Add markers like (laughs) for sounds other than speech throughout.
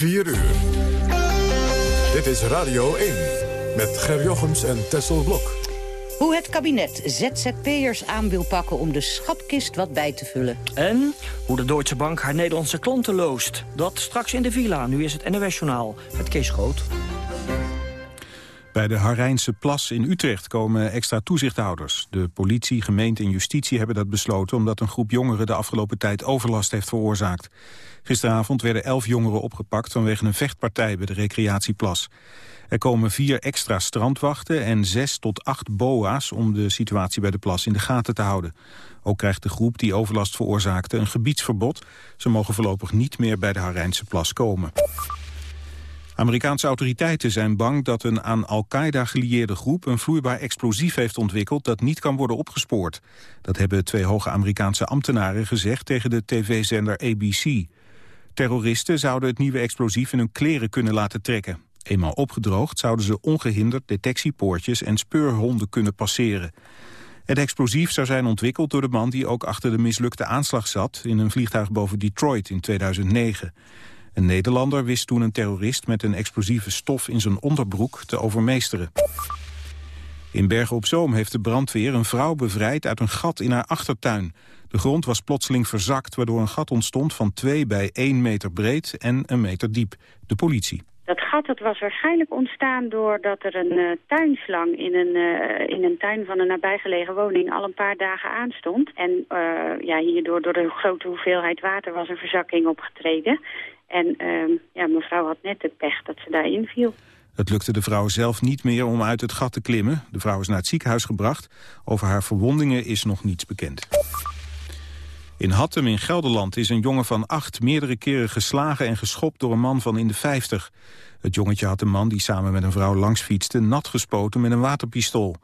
4 uur. Dit is Radio 1 met Ger Jochems en Tessel Blok. Hoe het kabinet ZZP'ers aan wil pakken om de schatkist wat bij te vullen. En hoe de Deutsche Bank haar Nederlandse klanten loost. Dat straks in de villa. Nu is het NOS-journaal. Het Kees Groot. Bij de Harijnse Plas in Utrecht komen extra toezichthouders. De politie, gemeente en justitie hebben dat besloten... omdat een groep jongeren de afgelopen tijd overlast heeft veroorzaakt. Gisteravond werden elf jongeren opgepakt vanwege een vechtpartij bij de recreatieplas. Er komen vier extra strandwachten en zes tot acht boa's... om de situatie bij de plas in de gaten te houden. Ook krijgt de groep die overlast veroorzaakte een gebiedsverbod. Ze mogen voorlopig niet meer bij de Harijnse plas komen. Amerikaanse autoriteiten zijn bang dat een aan Al-Qaeda gelieerde groep een vloeibaar explosief heeft ontwikkeld dat niet kan worden opgespoord. Dat hebben twee hoge Amerikaanse ambtenaren gezegd tegen de tv-zender ABC. Terroristen zouden het nieuwe explosief in hun kleren kunnen laten trekken. Eenmaal opgedroogd zouden ze ongehinderd detectiepoortjes en speurhonden kunnen passeren. Het explosief zou zijn ontwikkeld door de man die ook achter de mislukte aanslag zat in een vliegtuig boven Detroit in 2009. Een Nederlander wist toen een terrorist met een explosieve stof in zijn onderbroek te overmeesteren. In Bergen op Zoom heeft de brandweer een vrouw bevrijd uit een gat in haar achtertuin. De grond was plotseling verzakt, waardoor een gat ontstond van 2 bij 1 meter breed en een meter diep. De politie. Dat gat was waarschijnlijk ontstaan doordat er een uh, tuinslang in een, uh, in een tuin van een nabijgelegen woning al een paar dagen aanstond. En uh, ja, hierdoor door de grote hoeveelheid water was een verzakking opgetreden. En ehm, ja, mevrouw had net de pech dat ze daarin viel. Het lukte de vrouw zelf niet meer om uit het gat te klimmen. De vrouw is naar het ziekenhuis gebracht. Over haar verwondingen is nog niets bekend. In Hattem in Gelderland is een jongen van acht meerdere keren geslagen en geschopt door een man van in de vijftig. Het jongetje had een man die samen met een vrouw langs fietste nat gespoten met een waterpistool.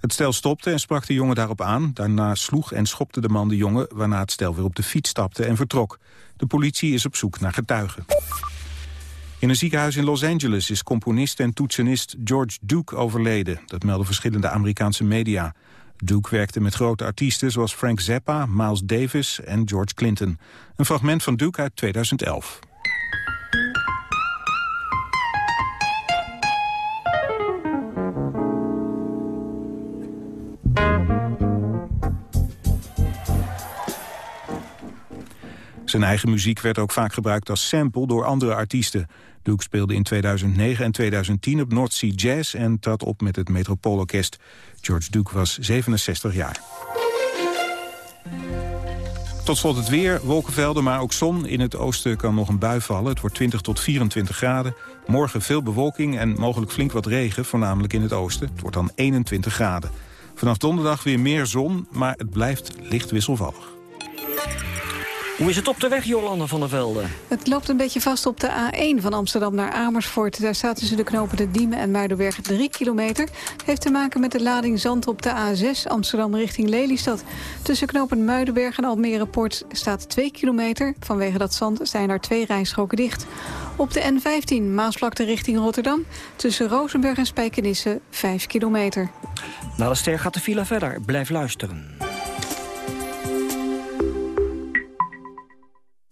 Het stel stopte en sprak de jongen daarop aan. Daarna sloeg en schopte de man de jongen, waarna het stel weer op de fiets stapte en vertrok. De politie is op zoek naar getuigen. In een ziekenhuis in Los Angeles is componist en toetsenist George Duke overleden. Dat melden verschillende Amerikaanse media. Duke werkte met grote artiesten zoals Frank Zappa, Miles Davis en George Clinton. Een fragment van Duke uit 2011. Zijn eigen muziek werd ook vaak gebruikt als sample door andere artiesten. Duke speelde in 2009 en 2010 op North Sea Jazz en trad op met het Metropoolorkest. George Duke was 67 jaar. Tot slot het weer, wolkenvelden, maar ook zon. In het oosten kan nog een bui vallen. Het wordt 20 tot 24 graden. Morgen veel bewolking en mogelijk flink wat regen, voornamelijk in het oosten. Het wordt dan 21 graden. Vanaf donderdag weer meer zon, maar het blijft licht wisselvallig. Hoe is het op de weg, Jolanda van der Velde? Het loopt een beetje vast op de A1 van Amsterdam naar Amersfoort. Daar staat tussen de knopen de Diemen en Muidenberg 3 kilometer. Het heeft te maken met de lading zand op de A6 Amsterdam richting Lelystad. Tussen knopen Muidenberg en Almere Poort staat 2 kilometer. Vanwege dat zand zijn er twee rijstroken dicht. Op de N15 Maasvlakte richting Rotterdam. Tussen Rozenburg en Spijkenisse 5 kilometer. Na de ster gaat de file verder. Blijf luisteren.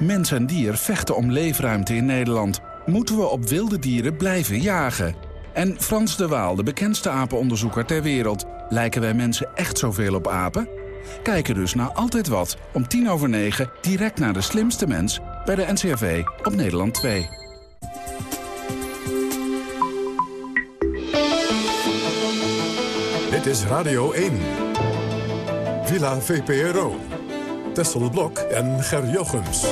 Mens en dier vechten om leefruimte in Nederland. Moeten we op wilde dieren blijven jagen? En Frans de Waal, de bekendste apenonderzoeker ter wereld. Lijken wij mensen echt zoveel op apen? Kijken dus naar Altijd Wat, om tien over negen, direct naar de slimste mens... bij de NCRV op Nederland 2. Dit is Radio 1. Villa VPRO. Tessel Blok en Ger Jochems.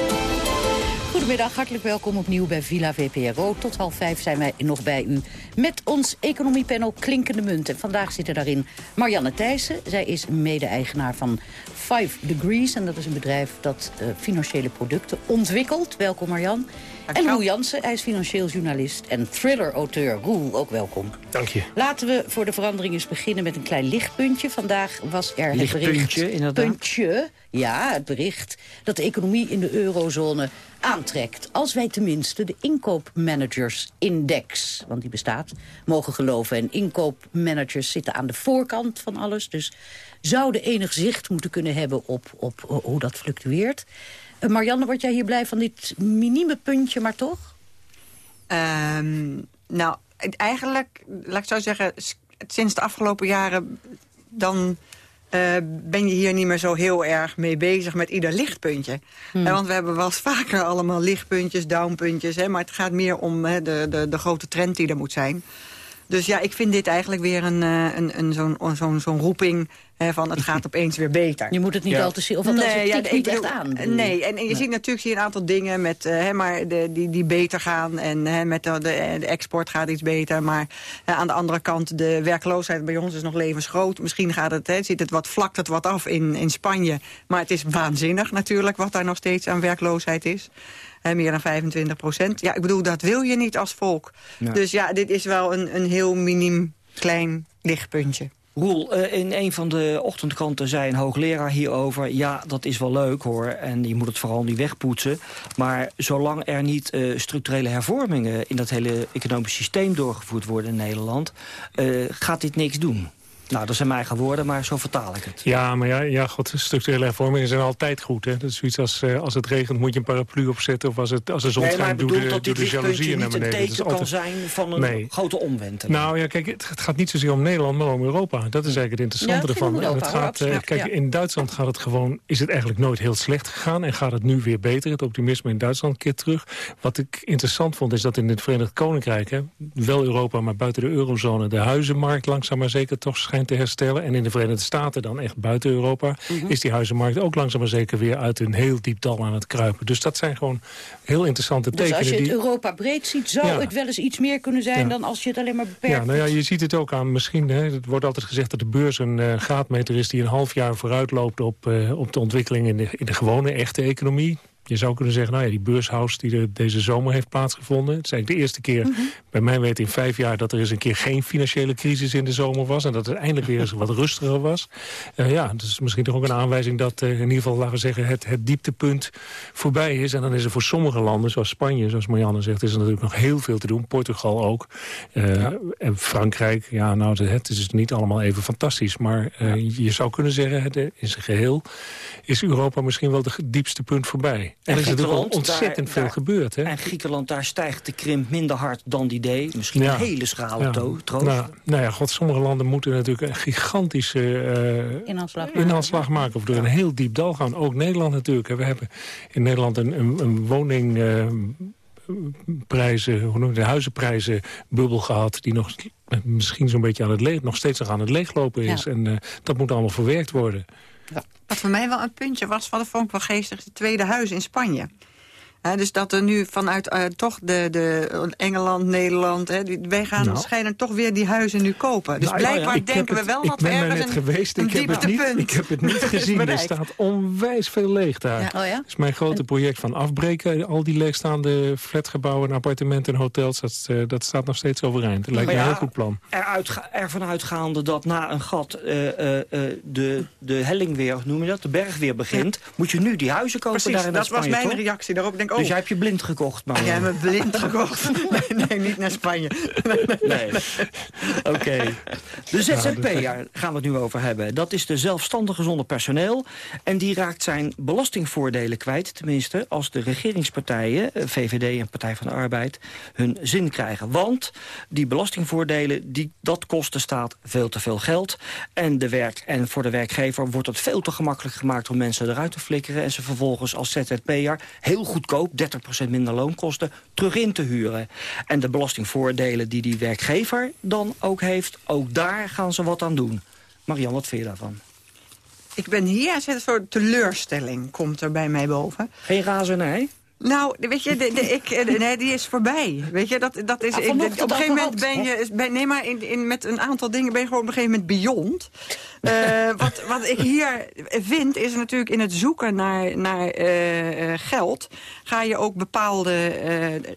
Goedemiddag, hartelijk welkom opnieuw bij Villa VPRO. Tot half vijf zijn wij nog bij u met ons economiepanel Klinkende Munt. En vandaag zitten daarin Marianne Thijssen. Zij is mede-eigenaar van Five Degrees. En dat is een bedrijf dat uh, financiële producten ontwikkelt. Welkom Marianne. En Roel Jansen, hij is financieel journalist en thriller-auteur. Roel, ook welkom. Dank je. Laten we voor de verandering eens beginnen met een klein lichtpuntje. Vandaag was er het bericht... Lichtpuntje, inderdaad. Puntje, ja, het bericht dat de economie in de eurozone aantrekt. Als wij tenminste de inkoopmanagersindex, want die bestaat, mogen geloven. En inkoopmanagers zitten aan de voorkant van alles. Dus zouden enig zicht moeten kunnen hebben op, op hoe dat fluctueert. Uh, Marianne, word jij hier blij van dit minieme puntje, maar toch? Um, nou, eigenlijk, laat ik zo zeggen, sinds de afgelopen jaren... dan uh, ben je hier niet meer zo heel erg mee bezig met ieder lichtpuntje. Hmm. want we hebben wel eens vaker allemaal lichtpuntjes, downpuntjes... Hè, maar het gaat meer om hè, de, de, de grote trend die er moet zijn. Dus ja, ik vind dit eigenlijk weer een, een, een, zo'n zo'n zo'n roeping van het gaat opeens weer beter. Je moet het niet al te zien, of althans nee, ja, niet echt aan. Nee, en, en je ziet natuurlijk zie je een aantal dingen met, uh, maar de, die, die beter gaan. En met de, de, export gaat iets beter. Maar aan de andere kant, de werkloosheid bij ons is nog levensgroot. Misschien gaat het, he, ziet het wat, vlakt het wat af in, in Spanje. Maar het is waanzinnig natuurlijk wat daar nog steeds aan werkloosheid is. Meer dan 25 procent. Ja, ik bedoel, dat wil je niet als volk. Dus ja, dit is wel een, een heel minim klein lichtpuntje. Roel, eh, in een van de ochtendkranten zei een hoogleraar hierover... ja, dat is wel leuk hoor, en je moet het vooral niet wegpoetsen... maar zolang er niet uh, structurele hervormingen... in dat hele economisch systeem doorgevoerd worden in Nederland... Uh, gaat dit niks doen. Nou, dat zijn mijn eigen woorden, maar zo vertaal ik het. Ja, maar ja, ja god, structurele hervormingen zijn altijd goed. Hè? Dat is zoiets als, uh, als het regent moet je een paraplu opzetten... of als, het, als de zon schijnt, doe de, doe de jaloezieën naar beneden. dat altijd... kan zijn van een nee. grote omwenteling. Nou ja, kijk, het, het, gaat niet zozeer om Nederland, maar om Europa. Dat is eigenlijk het interessante ja, ervan. Europa, het gaat, uh, kijk, in Duitsland gaat het gewoon, is het eigenlijk nooit heel slecht gegaan... en gaat het nu weer beter. Het optimisme in Duitsland keert terug. Wat ik interessant vond, is dat in het Verenigd Koninkrijk... Hè, wel Europa, maar buiten de eurozone... de huizenmarkt langzaam maar zeker toch schijnt te herstellen. En in de Verenigde Staten, dan echt buiten Europa... Mhm. is die huizenmarkt ook langzaam maar zeker weer uit een heel diep dal aan het kruipen. Dus dat zijn gewoon heel interessante tekenen. Dus als je het Europa breed ziet, zou het wel eens iets meer kunnen zijn... dan als je het alleen maar beperkt Ja, nou ja, je ziet het ook aan misschien... Hè, het wordt altijd gezegd dat de beurs een uh, graadmeter is... die een half jaar vooruit loopt op, uh, op de ontwikkeling in de, in de gewone echte economie je zou kunnen zeggen, nou ja, die beurshouse die er deze zomer heeft plaatsgevonden. Het is eigenlijk de eerste keer, mhm. Bij mij weten in vijf jaar... dat er eens een keer geen financiële crisis in de zomer was. En dat het eindelijk weer eens wat rustiger was. Uh, ja, dat is misschien toch ook een aanwijzing dat uh, in ieder geval, laten we zeggen... Het, het dieptepunt voorbij is. En dan is er voor sommige landen, zoals Spanje, zoals Marianne zegt... is er natuurlijk nog heel veel te doen. Portugal ook. Uh, ja. En Frankrijk, ja, nou, het is dus niet allemaal even fantastisch. Maar ja. je zou kunnen zeggen, het, in zijn geheel... is Europa misschien wel het diepste punt voorbij. En, er is natuurlijk ontzettend veel gebeurd. Hè? En Griekenland, daar stijgt de krimp minder hard dan die deed. Misschien een hele schrale ja. troost. Nou, nou, ja, god, sommige landen moeten natuurlijk een gigantische uh, inhaalslag, inhaalslag maken. Of door een heel diep dal gaan. Ook Nederland natuurlijk. We hebben in Nederland een, een, een woning... Uh, prijzen, hoe noem je de huizenprijzenbubbel gehad... die nog misschien zo'n beetje aan het leeg, nog steeds nog aan het leeglopen is. Ja. En uh, dat moet allemaal verwerkt worden. Ja. Wat voor mij wel een puntje was, wat vond ik wel geestig... het tweede huis in Spanje. Dus dat er nu vanuit uh, toch de, de Engeland, Nederland... Hè, wij gaan nou. schijnen toch weer die huizen nu kopen. Dus nou, blijkbaar ja, denken we wel dat we ergens net geweest. ik heb, het niet, ik heb het niet gezien. er staat onwijs veel leeg daar. Ja. Oh ja? Dat is mijn grote project van afbreken. Al die leegstaande flatgebouwen, appartementen en hotels... dat, uh, dat staat nog steeds overeind. Dat lijkt me een heel goed plan. Ervan uitgaande dat na een gat de, de helling weer, noem je dat, de berg weer begint... moet je nu die huizen kopen Precies, daar in dat Spanje, was mijn toch? reactie daarop. Denk, oh. Dus jij hebt je blind gekocht, maar... Jij hebt me blind gekocht. (laughs) nee, nee, niet naar Spanje. (laughs) nee. Oké. Okay. De ZZP'er gaan we het nu over hebben. Dat is de zelfstandige zonder personeel. En die raakt zijn belastingvoordelen kwijt. Tenminste, als de regeringspartijen, eh, VVD en Partij van de Arbeid... hun zin krijgen. Want die belastingvoordelen, die, dat kost de staat veel te veel geld. En, de werk, en voor de werkgever wordt het veel te gemakkelijk gemaakt... om mensen eruit te flikkeren. En ze vervolgens als ZZP'er heel goedkoop, 30% minder loonkosten, terug in te huren. En de belastingvoordelen die die werkgever dan ook heeft, ook daar gaan ze wat aan doen. Marian, wat vind je daarvan? Ik ben hier, een soort teleurstelling komt er bij mij boven. Geen razernij? Nou, weet je, de, de, ik, eh, nee, die is voorbij. Weet je, dat, dat is, ik, op een gegeven moment ben je... Ben, nee, maar in, in, met een aantal dingen ben je gewoon op een gegeven moment beyond. Eh, (laughs) wat, wat ik hier vind, is natuurlijk in het zoeken naar, naar eh, geld... ga je ook bepaalde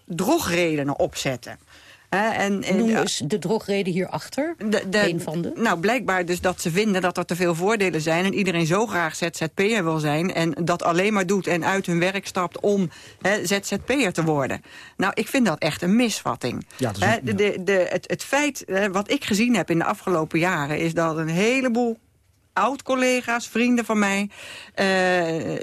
drogredenen opzetten. En, en, Noem eens de drogreden hierachter. de, de- Eén van de. Nou, blijkbaar dus dat ze vinden dat er te veel voordelen zijn... en iedereen zo graag ZZP'er wil zijn... en dat alleen maar doet en uit hun werk stapt om hè, ZZP'er te worden. Nou, ik vind dat echt een misvatting. Ja, dat is Hè, een- de, de, de- het, het feit, hè, wat ik gezien heb in de afgelopen jaren... is dat een heleboel oud-collega's, vrienden van mij... eh,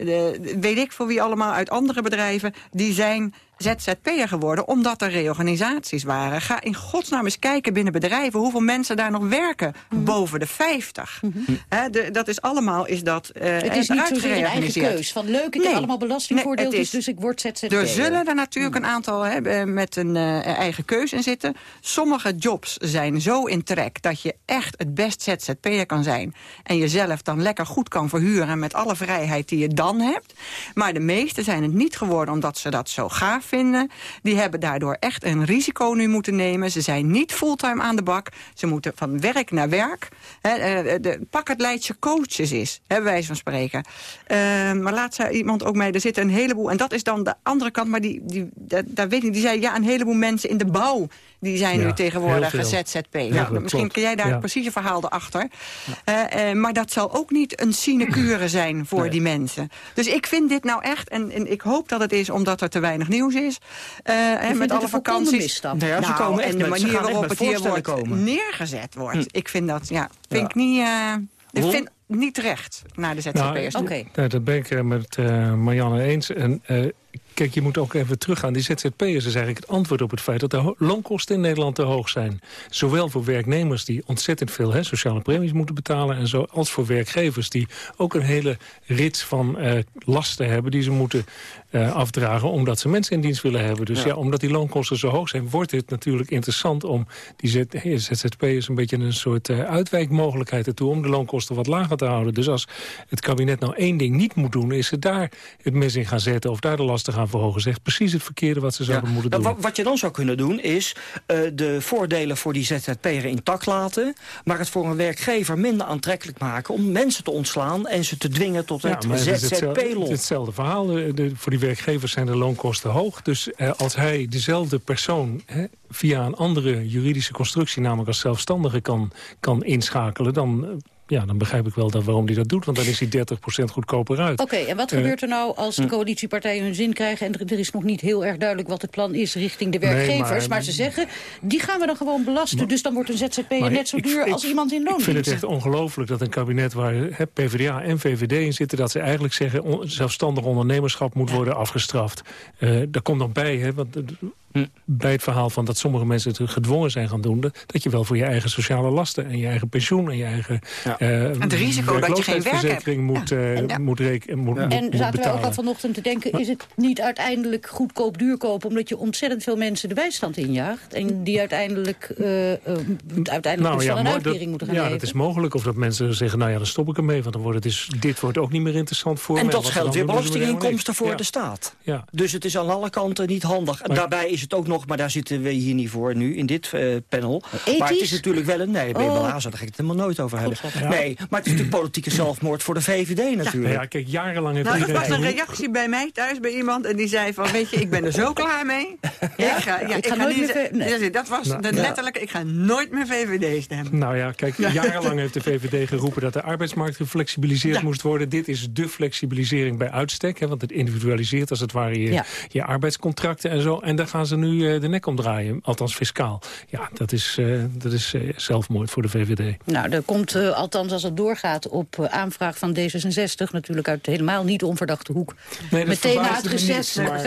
de- weet ik voor wie allemaal uit andere bedrijven... die zijn ZZP'er geworden omdat er reorganisaties waren. Ga in godsnaam eens kijken binnen bedrijven... hoeveel mensen daar nog werken Mhm. boven de 50. Hè, de- dat is allemaal is dat, eh, Het is niet eruit zozeer een eigen keus. Van leuk, ik Nee. heb allemaal belastingvoordeeltjes, Nee, is- dus ik word ZZP'er. Er zullen er natuurlijk een aantal hebben met een eh, eigen keus in zitten. Sommige jobs zijn zo in trek dat je echt het best ZZP'er kan zijn. En jezelf dan lekker goed kan verhuren met alle vrijheid die je dan hebt. Maar de meeste zijn het niet geworden omdat ze dat zo gaaf vinden. Die hebben daardoor echt een risico nu moeten nemen. Ze zijn niet fulltime aan de bak. Ze moeten van werk naar werk. Eh, de, pak het lijstje coaches is, bij wijze van spreken. Eh, maar laat zei iemand ook mij, er zitten een heleboel... en dat is dan de andere kant, maar die, die, dat weet ik, die zei... ja, een heleboel mensen in de bouw, die zijn Ja, nu tegenwoordig. ZZP. Nou, misschien klopt. kun jij daar Ja. het precieze verhaal erachter. Eh, maar dat zal ook niet een sinecure zijn voor Nee. die mensen. Dus ik vind dit nou echt, en, en ik hoop dat het is omdat er te weinig nieuws is... eh, met alle vakanties. Nou ja, ze Nou, komen echt en de manier waarop het hier wordt komen. neergezet wordt. Hm. Ik vind dat, ja, vind Ja. ik niet... eh, ik vind niet terecht naar de ZZP'ers. Oké. toe. Nou, dat ben ik eh, met eh, Marianne eens. En, eh, kijk, je moet ook even teruggaan. Die ZZP'ers is eigenlijk het antwoord op het feit... dat de loonkosten in Nederland te hoog zijn. Zowel voor werknemers die ontzettend veel hè, sociale premies moeten betalen... en zo, als voor werkgevers die ook een hele rits van eh, lasten hebben... die ze moeten eh, afdragen omdat ze mensen in dienst willen hebben. Dus ja. omdat die loonkosten zo hoog zijn... wordt het natuurlijk interessant om die ZZP'ers... een beetje een soort eh, uitwijkmogelijkheid ertoe... om de loonkosten wat lager te houden. Dus als het kabinet nou één ding niet moet doen... is ze daar het mes in gaan zetten of daar de lasten gaan verhogen. Zegt precies het verkeerde wat ze zouden moeten Nou, doen. wa- wat je dan zou kunnen doen is eh, de voordelen voor die ZZP'er intact laten... maar het voor een werkgever minder aantrekkelijk maken... om mensen te ontslaan en ze te dwingen tot het het is hetzelfde, het is ZZP-lot. hetzelfde verhaal. De- voor die werkgevers zijn de loonkosten hoog. Dus eh, als hij dezelfde persoon hè, via een andere juridische constructie... namelijk als zelfstandige kan, kan inschakelen... dan, eh, ja, dan begrijp ik wel dat, waarom hij dat doet. Want dan is hij 30% goedkoper uit. Oké, en wat Eh, gebeurt er nou als de hm. coalitiepartijen hun zin krijgen... en er, er is nog niet heel erg duidelijk wat het plan is richting de Nee, werkgevers... maar- maar, ze zeggen, die gaan we dan gewoon belasten... dus dan wordt een ZZP'er net zo ik- duur ik- als iemand in Ik vind het echt ongelooflijk dat een kabinet waar PvdA en VVD in zitten... dat ze eigenlijk zeggen on- zelfstandig ondernemerschap moet worden afgestraft. Eh daar komt dan bij, hè, want, Hm. bij het verhaal van dat sommige mensen het gedwongen zijn gaan doen... dat- dat je wel voor je eigen sociale lasten en je eigen pensioen... en je eigen Ja. eh, het risico dat je geen werk hebt. moet, Ja. moet, reken- moet, Ja. moet, En moet zaten wij ook betalen. al vanochtend te denken... is het niet uiteindelijk goedkoop duurkoop... omdat je ontzettend veel mensen de bijstand injaagt... en die uiteindelijk, eh, eh, uiteindelijk dus van een uitkering moeten gaan ja, leven? dat is mogelijk. Of dat mensen zeggen, nou ja, dan stop ik ermee. Want dan wordt het is, dit wordt ook niet meer interessant voor En me. dat wat geldt weer belastinginkomsten voor de staat. Ja, ja. Dus het is aan alle kanten niet handig. En Maar- daarbij is het ook nog, maar daar zitten we hier niet voor nu, in dit eh, panel. Maar het is natuurlijk wel een... Nee, Oh. daar ga ik het helemaal nooit over hebben. Ja. Nee, maar het is natuurlijk politieke zelfmoord voor de VVD natuurlijk. ja, kijk, jarenlang heeft Nou, er was een reactie bij mij thuis bij iemand en die zei van, weet je, ik ben er zo (laughs) klaar mee. Ik ga, ja, Ik ga nooit niet meer nee. Dat was Nou, de ja. letterlijke, ik ga nooit meer VVD stemmen. Nou ja, kijk, jarenlang heeft de VVD geroepen dat de arbeidsmarkt geflexibiliseerd moest worden. Dit is de flexibilisering bij uitstek, hè, want het individualiseert als het ware je, Ja. je arbeidscontracten en zo. En daar gaan ze nu eh, de nek om draaien, althans fiscaal. Ja, dat is, eh, dat is eh, zelfmoord voor de VVD. Nou, er komt, eh, althans als het doorgaat, op aanvraag van D66... natuurlijk uit helemaal niet onverdachte hoek. Nee, meteen na het niet, reces, maar,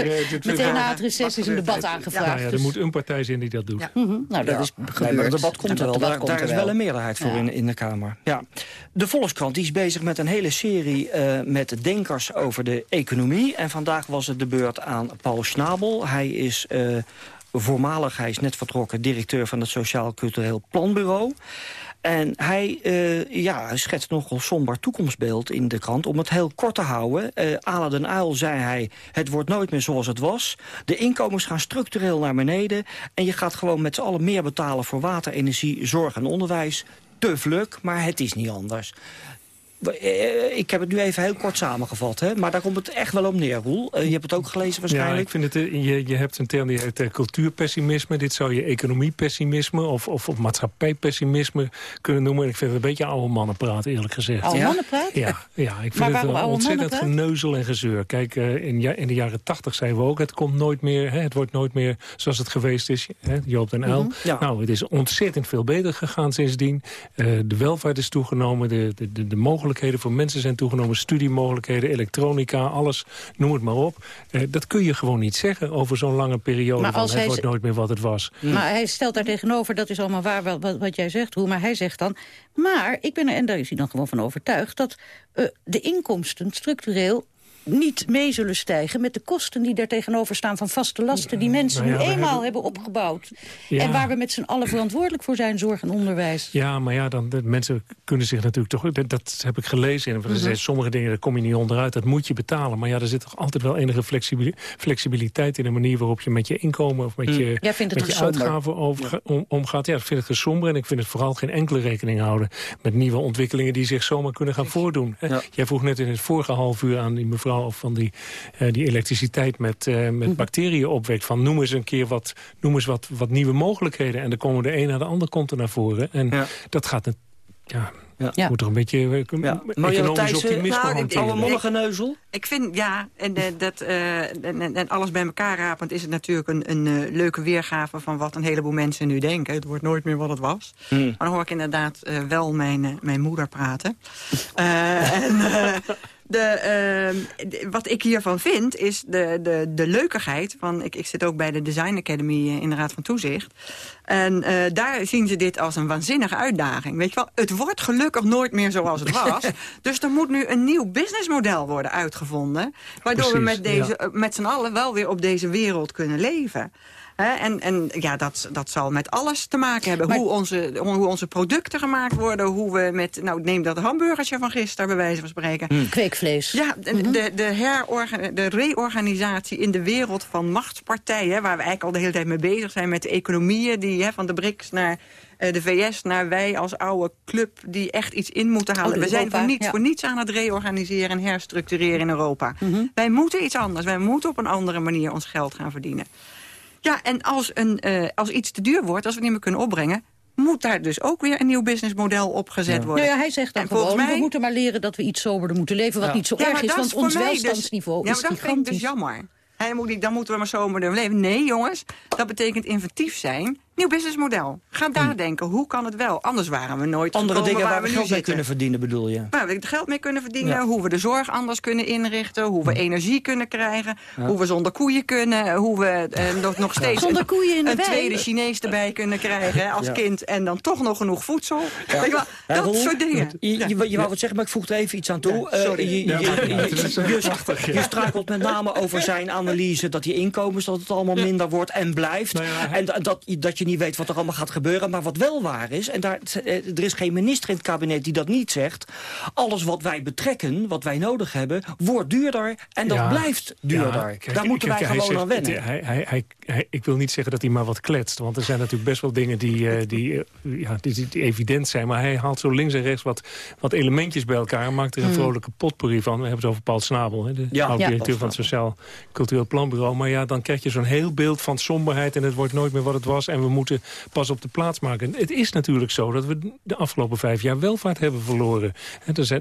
meteen na het reces is een debat Ja. aangevraagd. Nou ja, er dus- moet een partij zijn die dat doet. Ja. Mhm, nou, dat Ja. is Nee, gebeurd. maar het debat komt er wel. Daar, komt daar er is wel een meerderheid voor Ja. in, in de Kamer. Ja. De Volkskrant die is bezig met een hele serie eh, met denkers over de economie. En vandaag was het de beurt aan Paul Schnabel. Hij is eh, voormalig, hij is net vertrokken, directeur van het Sociaal Cultureel Planbureau. En hij uh, ja, schetst nogal somber toekomstbeeld in de krant. Om het heel kort te houden. Uh, den Uil zei hij, het wordt nooit meer zoals het was. De inkomens gaan structureel naar beneden. En je gaat gewoon met z'n allen meer betalen voor water, energie, zorg en onderwijs. Te vluk, maar het is niet anders. Eh, ik heb het nu even heel kort samengevat, hè? maar daar komt het echt wel op neer, Roel. Uh, je hebt het ook gelezen waarschijnlijk. Ja, ik vind het, eh, je, je hebt een term die heet cultuurpessimisme. Dit zou je economiepessimisme of, of, of maatschappijpessimisme kunnen noemen. Ik vind het een beetje oude mannenpraat, eerlijk gezegd. Oude mannenpraat? Ja, ja ik vind het een ontzettend geneuzel en gezeur. Kijk, in, in, de jaren tachtig zeiden we ook, het komt nooit meer, hè, het wordt nooit meer zoals het geweest is. Hè, Joop den Uyl. Mm Nou, het is ontzettend veel beter gegaan sindsdien. de welvaart is toegenomen, de, de, de, de mogelijkheden mogelijkheden voor mensen zijn toegenomen. Studiemogelijkheden, elektronica, alles, noem het maar op. Eh, dat kun je gewoon niet zeggen over zo'n lange periode. Maar van, het wordt nooit meer wat het was. Maar hij stelt daar tegenover, dat is allemaal waar wat, wat jij zegt, hoe. Maar hij zegt dan, maar ik ben er, en daar is hij dan gewoon van overtuigd... dat uh, de inkomsten structureel niet mee zullen stijgen met de kosten die daar tegenover staan van vaste lasten die mensen nou nu eenmaal hebben... opgebouwd. En waar we met z'n allen verantwoordelijk voor zijn, zorg en onderwijs. Ja, maar ja, dan, de mensen kunnen zich natuurlijk toch... Dat, heb ik gelezen. En -hmm. Sommige dingen, daar kom je niet onderuit. Dat moet je betalen. Maar ja, er zit toch altijd wel enige flexibiliteit in de manier waarop je met je inkomen of met mm. je, met je uitgaven over, om, omgaat. Ja, dat vind ik te somber. En ik vind het vooral geen enkele rekening houden met nieuwe ontwikkelingen die zich zomaar kunnen gaan voordoen. Jij vroeg net in het vorige half uur aan die mevrouw of van die, uh, die elektriciteit met, uh, met mhm. bacteriën opwekt. Van noem eens een keer wat, noem eens wat, wat nieuwe mogelijkheden. En dan komen de een naar de ander komt er naar voren. En ja. dat gaat... Een, ja, ja. Moet er een beetje uh, ja. economisch optimisme nou, Oude monnigeneuzel? Ik vind, ja, en, uh, dat, uh, en, en, alles bij elkaar rapend is het natuurlijk een, een leuke weergave van wat een heleboel mensen nu denken. Het wordt nooit meer wat het was. Hmm. Maar dan hoor ik inderdaad wel mijn, mijn moeder praten. en Ehm, de, wat ik hiervan vind, is de, de, de leukigheid. Van, ik, ik zit ook bij de Design Academy eh, in de Raad van Toezicht. En uh, daar zien ze dit als een waanzinnige uitdaging. Weet je wel, het wordt gelukkig nooit meer zoals het was. (laughs) dus er moet nu een nieuw businessmodel worden uitgevonden. Waardoor we met, deze, ja. met z'n allen wel weer op deze wereld kunnen leven en, en ja, dat, dat zal met alles te maken hebben. Hoe, onze, hoe onze producten gemaakt worden. Hoe we met, nou neem dat hamburgertje van gisteren bij wijze van spreken. Mm. Kweekvlees. Ja, de, mm de, de, de reorganisatie in de wereld van machtspartijen. Waar we eigenlijk al de hele tijd mee bezig zijn met de economieën. Die van de BRICS naar eh, de VS naar wij als oude club die echt iets in moeten halen. We zijn voor niets, voor niets aan het reorganiseren en herstructureren in Europa. Mhm. Wij moeten iets anders. Wij moeten op een andere manier ons geld gaan verdienen. Ja, en als, een, uh, als iets te duur wordt, als we het niet meer kunnen opbrengen moet daar dus ook weer een nieuw businessmodel opgezet worden. Nou ja, hij zegt dan en gewoon, mij... we moeten maar leren dat we iets soberder moeten leven... wat niet zo erg is, want ons dus- welstandsniveau dus, is gigantisch. Ja, maar dat vind ik dus jammer. Hij moet dan moeten we maar soberder leven. Nee, jongens, dat betekent inventief zijn Nieuw businessmodel. Ga daar hmm. denken. Hoe kan het wel? Anders waren we nooit Andere dingen waar, we, geld mee kunnen verdienen, bedoel je? Waar we geld mee kunnen verdienen. Hoe we de zorg anders kunnen inrichten. Hoe we energie kunnen krijgen. Hoe we zonder koeien kunnen. Hoe we eh, nog, nog steeds zonder koeien in de een tweede Chinees erbij kunnen krijgen als kind. En dan toch nog genoeg voedsel. Weet je wel, dat soort dingen. Je, je, je, wou wat zeggen, maar ik voeg er even iets aan toe. sorry. Uh, je, je, strakelt met name over zijn analyse dat die inkomens dat het allemaal minder wordt en blijft. Nou en dat, dat je niet weet wat er allemaal gaat gebeuren. Maar wat wel waar is, en daar, eh, er is geen minister in het kabinet die dat niet zegt... alles wat wij betrekken, wat wij nodig hebben, wordt duurder en dat blijft duurder. daar moeten wij gewoon aan wennen. Hij, hij, hij, ik wil niet zeggen dat hij maar wat kletst. Want er zijn natuurlijk best wel dingen die, uh, die, uh, ja, die, die, evident zijn. Maar hij haalt zo links en rechts wat, wat elementjes bij elkaar... en maakt er een mm. vrolijke potpourri van. We hebben het over Paul Snabel, hè, de ja, oud-directeur van het Sociaal Cultureel Planbureau. Maar ja, dan krijg je zo'n heel beeld van somberheid... en het wordt nooit meer wat het was en we moeten pas op de plaats maken. Het is natuurlijk zo dat we de afgelopen vijf jaar welvaart hebben verloren.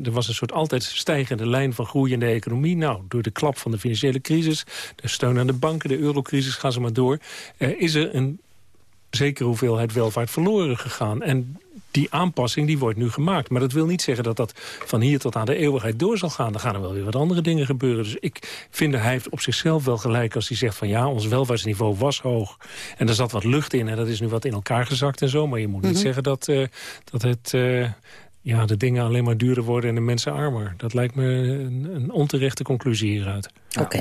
Er was een soort altijd stijgende lijn van groeiende economie. Nou, door de klap van de financiële crisis, de steun aan de banken, de eurocrisis, gaan ze maar door. is er een zekere hoeveelheid welvaart verloren gegaan. En die aanpassing die wordt nu gemaakt. Maar dat wil niet zeggen dat dat van hier tot aan de eeuwigheid door zal gaan. Dan gaan er wel weer wat andere dingen gebeuren. Dus ik vind dat hij heeft op zichzelf wel gelijk als hij zegt van ja, ons welvaartsniveau was hoog. En er zat wat lucht in en dat is nu wat in elkaar gezakt en zo. Maar je moet niet mhm. zeggen dat, uh, dat het... Uh, ja, de dingen alleen maar duurder worden en de mensen armer. Dat lijkt me een, een onterechte conclusie hieruit. Oké.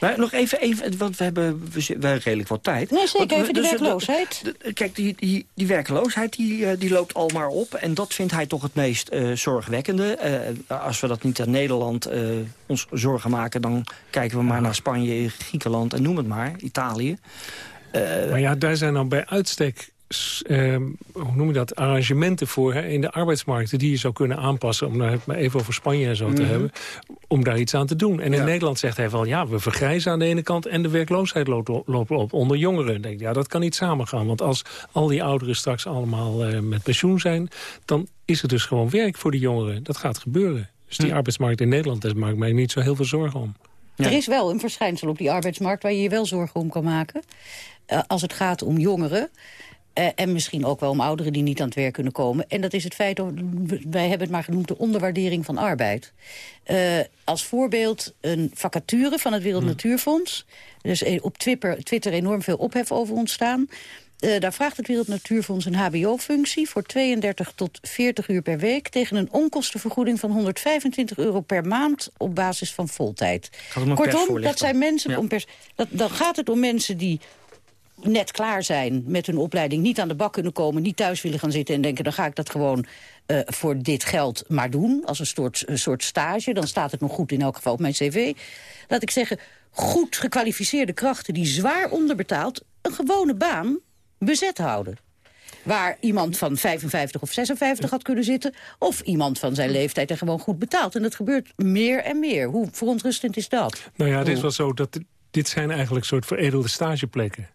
Maar nog even, even want we hebben, we hebben redelijk wat tijd. Nee, zeker, even die dus, werkloosheid. de- de- Kijk, die, die, die werkloosheid die, eh, die loopt al maar op. En dat vindt hij toch het meest eh, zorgwekkende. Eh, als we dat niet aan Nederland eh, ons zorgen maken... dan kijken we maar naar Spanje, Griekenland en noem het maar, Italië. Eh, Maar ja, daar zijn dan bij uitstek... ehm, hoe noem je dat, arrangementen voor hè, in de arbeidsmarkten... die je zou kunnen aanpassen, om nou het maar even over Spanje en zo te Mhm. hebben... om daar iets aan te doen. En in. Nederland zegt hij van... ja, we vergrijzen aan de ene kant en de werkloosheid loopt, op- loopt op onder jongeren. Denk ik, ja, dat kan niet samengaan. Want als al die ouderen straks allemaal eh, met pensioen zijn... dan is er dus gewoon werk voor die jongeren. Dat gaat gebeuren. Dus die Hm. arbeidsmarkt in Nederland, daar maak ik mij niet zo heel veel zorgen om. Ja. Er is wel een verschijnsel op die arbeidsmarkt waar je je wel zorgen om kan maken. Eh, als het gaat om jongeren. Eh, en misschien ook wel om ouderen die niet aan het werk kunnen komen. En dat is het feit, dat- wij hebben het maar genoemd, de onderwaardering van arbeid. Eh, als voorbeeld een vacature van het Wereld Natuurfonds. Er is eh, op Twitter, Twitter enorm veel ophef over ontstaan. Daar vraagt het Wereld Natuurfonds een hbo-functie... voor 32 tot 40 uur per week... tegen een onkostenvergoeding van 125 euro per maand... op basis van voltijd. Kortom, dat zijn mensen... Ja. Om pers, dat, dan gaat het om mensen die net klaar zijn met hun opleiding... niet aan de bak kunnen komen, niet thuis willen gaan zitten... en denken, dan ga ik dat gewoon eh, voor dit geld maar doen. Als een soort, een soort stage, dan staat het nog goed in elk geval op mijn cv. Laat ik zeggen, goed gekwalificeerde krachten... die zwaar onderbetaald een gewone baan bezet houden. Waar iemand van 55 of 56 had kunnen zitten... of iemand van zijn leeftijd en gewoon goed betaald. En dat gebeurt meer en meer. Hoe verontrustend is dat? Nou ja, het is wel zo dat dit zijn eigenlijk soort veredelde stageplekken.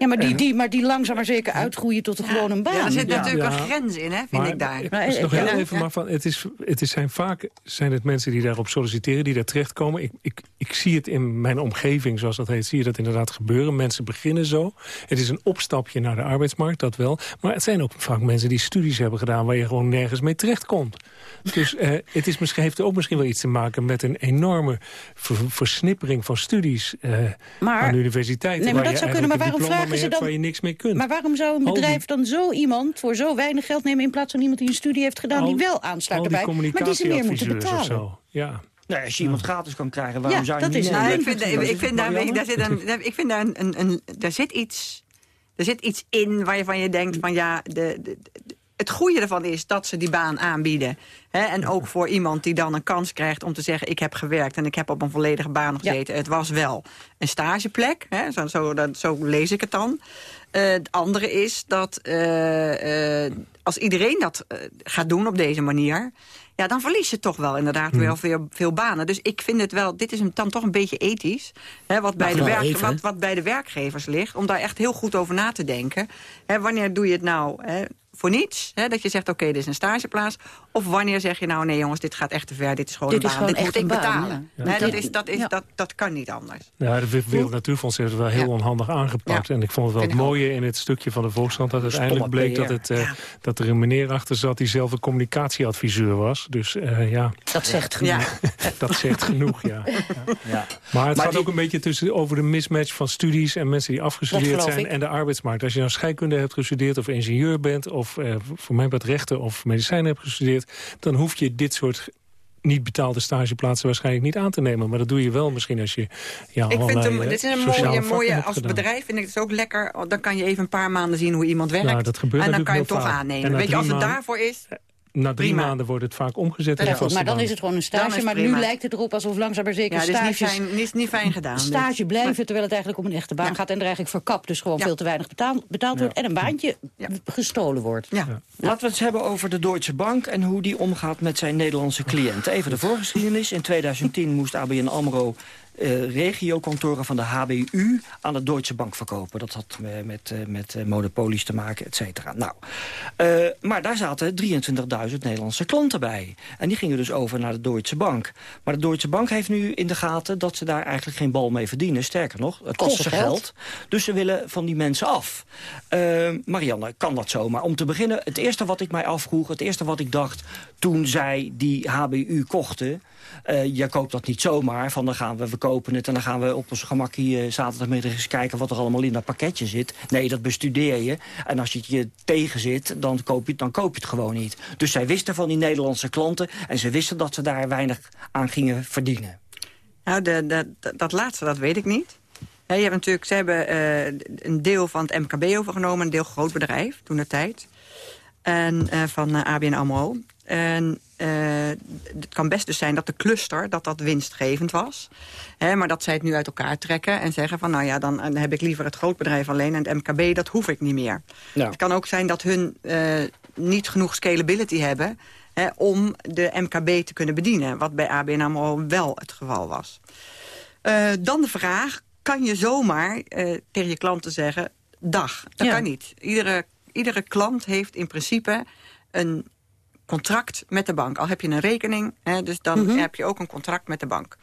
Ja, maar die, En- die, maar die langzaam maar zeker uitgroeien tot een gewone een baan. Ja, er zit natuurlijk Ja. een grens in, hè, vind Maar ik daar. het Maar, is eh, nog heel ja, even, ja. maar van, het, is, het is zijn vaak zijn het mensen die daarop solliciteren, die daar terechtkomen. Ik, ik, ik zie het in mijn omgeving, zoals dat heet, zie je dat inderdaad gebeuren. Mensen beginnen zo. Het is een opstapje naar de arbeidsmarkt, dat wel. Maar het zijn ook vaak mensen die studies hebben gedaan waar je gewoon nergens mee terechtkomt. Dus eh, het is misschien, heeft ook misschien wel iets te maken met een enorme ver- versnippering van studies eh, Maar- aan de universiteit. Nee, maar waar dat je zou kunnen, maar waarom vragen ze dan- waar je niks mee kunt. Maar waarom zou een bedrijf dan zo iemand voor zo weinig geld nemen... in plaats van iemand die een studie heeft gedaan die wel aansluit erbij... maar die ze meer moeten of betalen? zo. Ja. nou, als je iemand gratis kan krijgen, waarom Ja, zou je dat is niet het. Nou, ik vind, ik, ik vind daar, daar zit een, daar- ik vind daar een, een, een, daar zit iets, er zit iets in waarvan je denkt van ja, de, de, de- het goede ervan is dat ze die baan aanbieden. En ook voor iemand die dan een kans krijgt om te zeggen... ik heb gewerkt en ik heb op een volledige baan Ja. gezeten. Het was wel een stageplek, zo, zo, dat, zo lees ik het dan. Eh, het andere is dat eh, eh, als iedereen dat gaat doen op deze manier... ja, dan verlies je toch wel inderdaad Hmm. wel veel, veel banen. Dus ik vind het wel, dit is dan toch een beetje ethisch... Hè, wat, bij de wel werk, even. wat, wat bij de werkgevers ligt... om daar echt heel goed over na te denken. Hè, wanneer doe je het nou hè, voor niets? Hè, dat je zegt, oké, dit is een stageplaats. Of wanneer zeg je nou, nee jongens, dit gaat echt te ver. Dit is gewoon Dit een baan. dit moet echt ik betalen. ja. Dat, is, dat, is, Ja. dat, dat kan niet anders. Ja, de Wereld Natuurfonds heeft het wel heel Ja. onhandig aangepakt. Ja. En ik vond het wel het mooie in het stukje van de Volkskrant... dat uiteindelijk bleek dat, het, eh, Ja. dat er een meneer achter zat... die zelf een communicatieadviseur was. Dus eh, ja, Dat zegt genoeg. Ja. (laughs) dat zegt genoeg, ja. Ja. Maar het Maar gaat die- ook een beetje tussen, over de mismatch van studies... en mensen die afgestudeerd zijn ik. en de arbeidsmarkt. Als je nou scheikunde hebt gestudeerd of ingenieur bent... of eh, voor mij wat rechten of medicijnen hebt gestudeerd... dan hoef je dit soort niet betaalde stageplaatsen waarschijnlijk niet aan te nemen. Maar dat doe je wel misschien als je ja, Ik vind hem, dit is een mooie, mooie als gedaan. bedrijf vind ik het ook lekker. Dan kan je even een paar maanden zien hoe iemand werkt. Ja, dat gebeurt en dan kan je hem toch aannemen. Weet je, als het daarvoor is... Na drie Prima. maanden wordt het vaak omgezet in Ja, goed, vaste maar dan baan. is het gewoon een stage. Maar nu lijkt het erop alsof langzaam maar zeker Ja, dit is niet stages... fijn, niet, niet fijn gedaan. dus. stage blijven, terwijl het eigenlijk om een echte baan Ja. gaat... en er eigenlijk verkapt dus gewoon Ja. veel te weinig betaald, betaald wordt... en een baantje Ja. gestolen wordt. Ja. Laten we het eens hebben over de Deutsche Bank en hoe die omgaat met zijn Nederlandse cliënten. Even de voorgeschiedenis. In 2010 moest ABN AMRO eh, regiokantoren van de HBU aan de Deutsche Bank verkopen. Dat had met, eh, met eh, monopolies te maken, et cetera. Nou, maar daar zaten 23.000 Nederlandse klanten bij. En die gingen dus over naar de Deutsche Bank. Maar de Deutsche Bank heeft nu in de gaten dat ze daar eigenlijk geen bal mee verdienen. Sterker nog, het kost ze geld. Dus ze willen van die mensen af. Marianne, kan dat zomaar? Om te beginnen, het eerste wat ik mij afvroeg... het eerste wat ik dacht toen zij die HBU kochten... eh, je koopt dat niet zomaar, van dan gaan we, we kopen het... en dan gaan we op ons gemakkie eh, zaterdagmiddag eens kijken... wat er allemaal in dat pakketje zit. Nee, dat bestudeer je. En als je het je tegen zit, dan koop, je, dan koop je het gewoon niet. Dus zij wisten van die Nederlandse klanten... en ze wisten dat ze daar weinig aan gingen verdienen. Nou, de, dat laatste, dat weet ik niet. Je hebt natuurlijk, ze hebben uh, een deel van het MKB overgenomen, een deel groot bedrijf, toen de tijd. En van ABN AMRO. En het kan best dus zijn dat de cluster, dat dat winstgevend was. Hè, maar dat zij het nu uit elkaar trekken en zeggen van... nou ja, dan, dan heb ik liever het grootbedrijf alleen en het MKB, dat hoef ik niet meer. Ja. Het kan ook zijn dat hun niet genoeg scalability hebben... Hè, om de MKB te kunnen bedienen. Wat bij ABN AMRO wel het geval was. dan de vraag, kan je zomaar tegen je klanten zeggen... dag. Dat ja. kan niet. Iedere, iedere klant heeft in principe een contract met de bank. Al heb je een rekening, hè, dus dan mm -hmm. heb je ook een contract met de bank.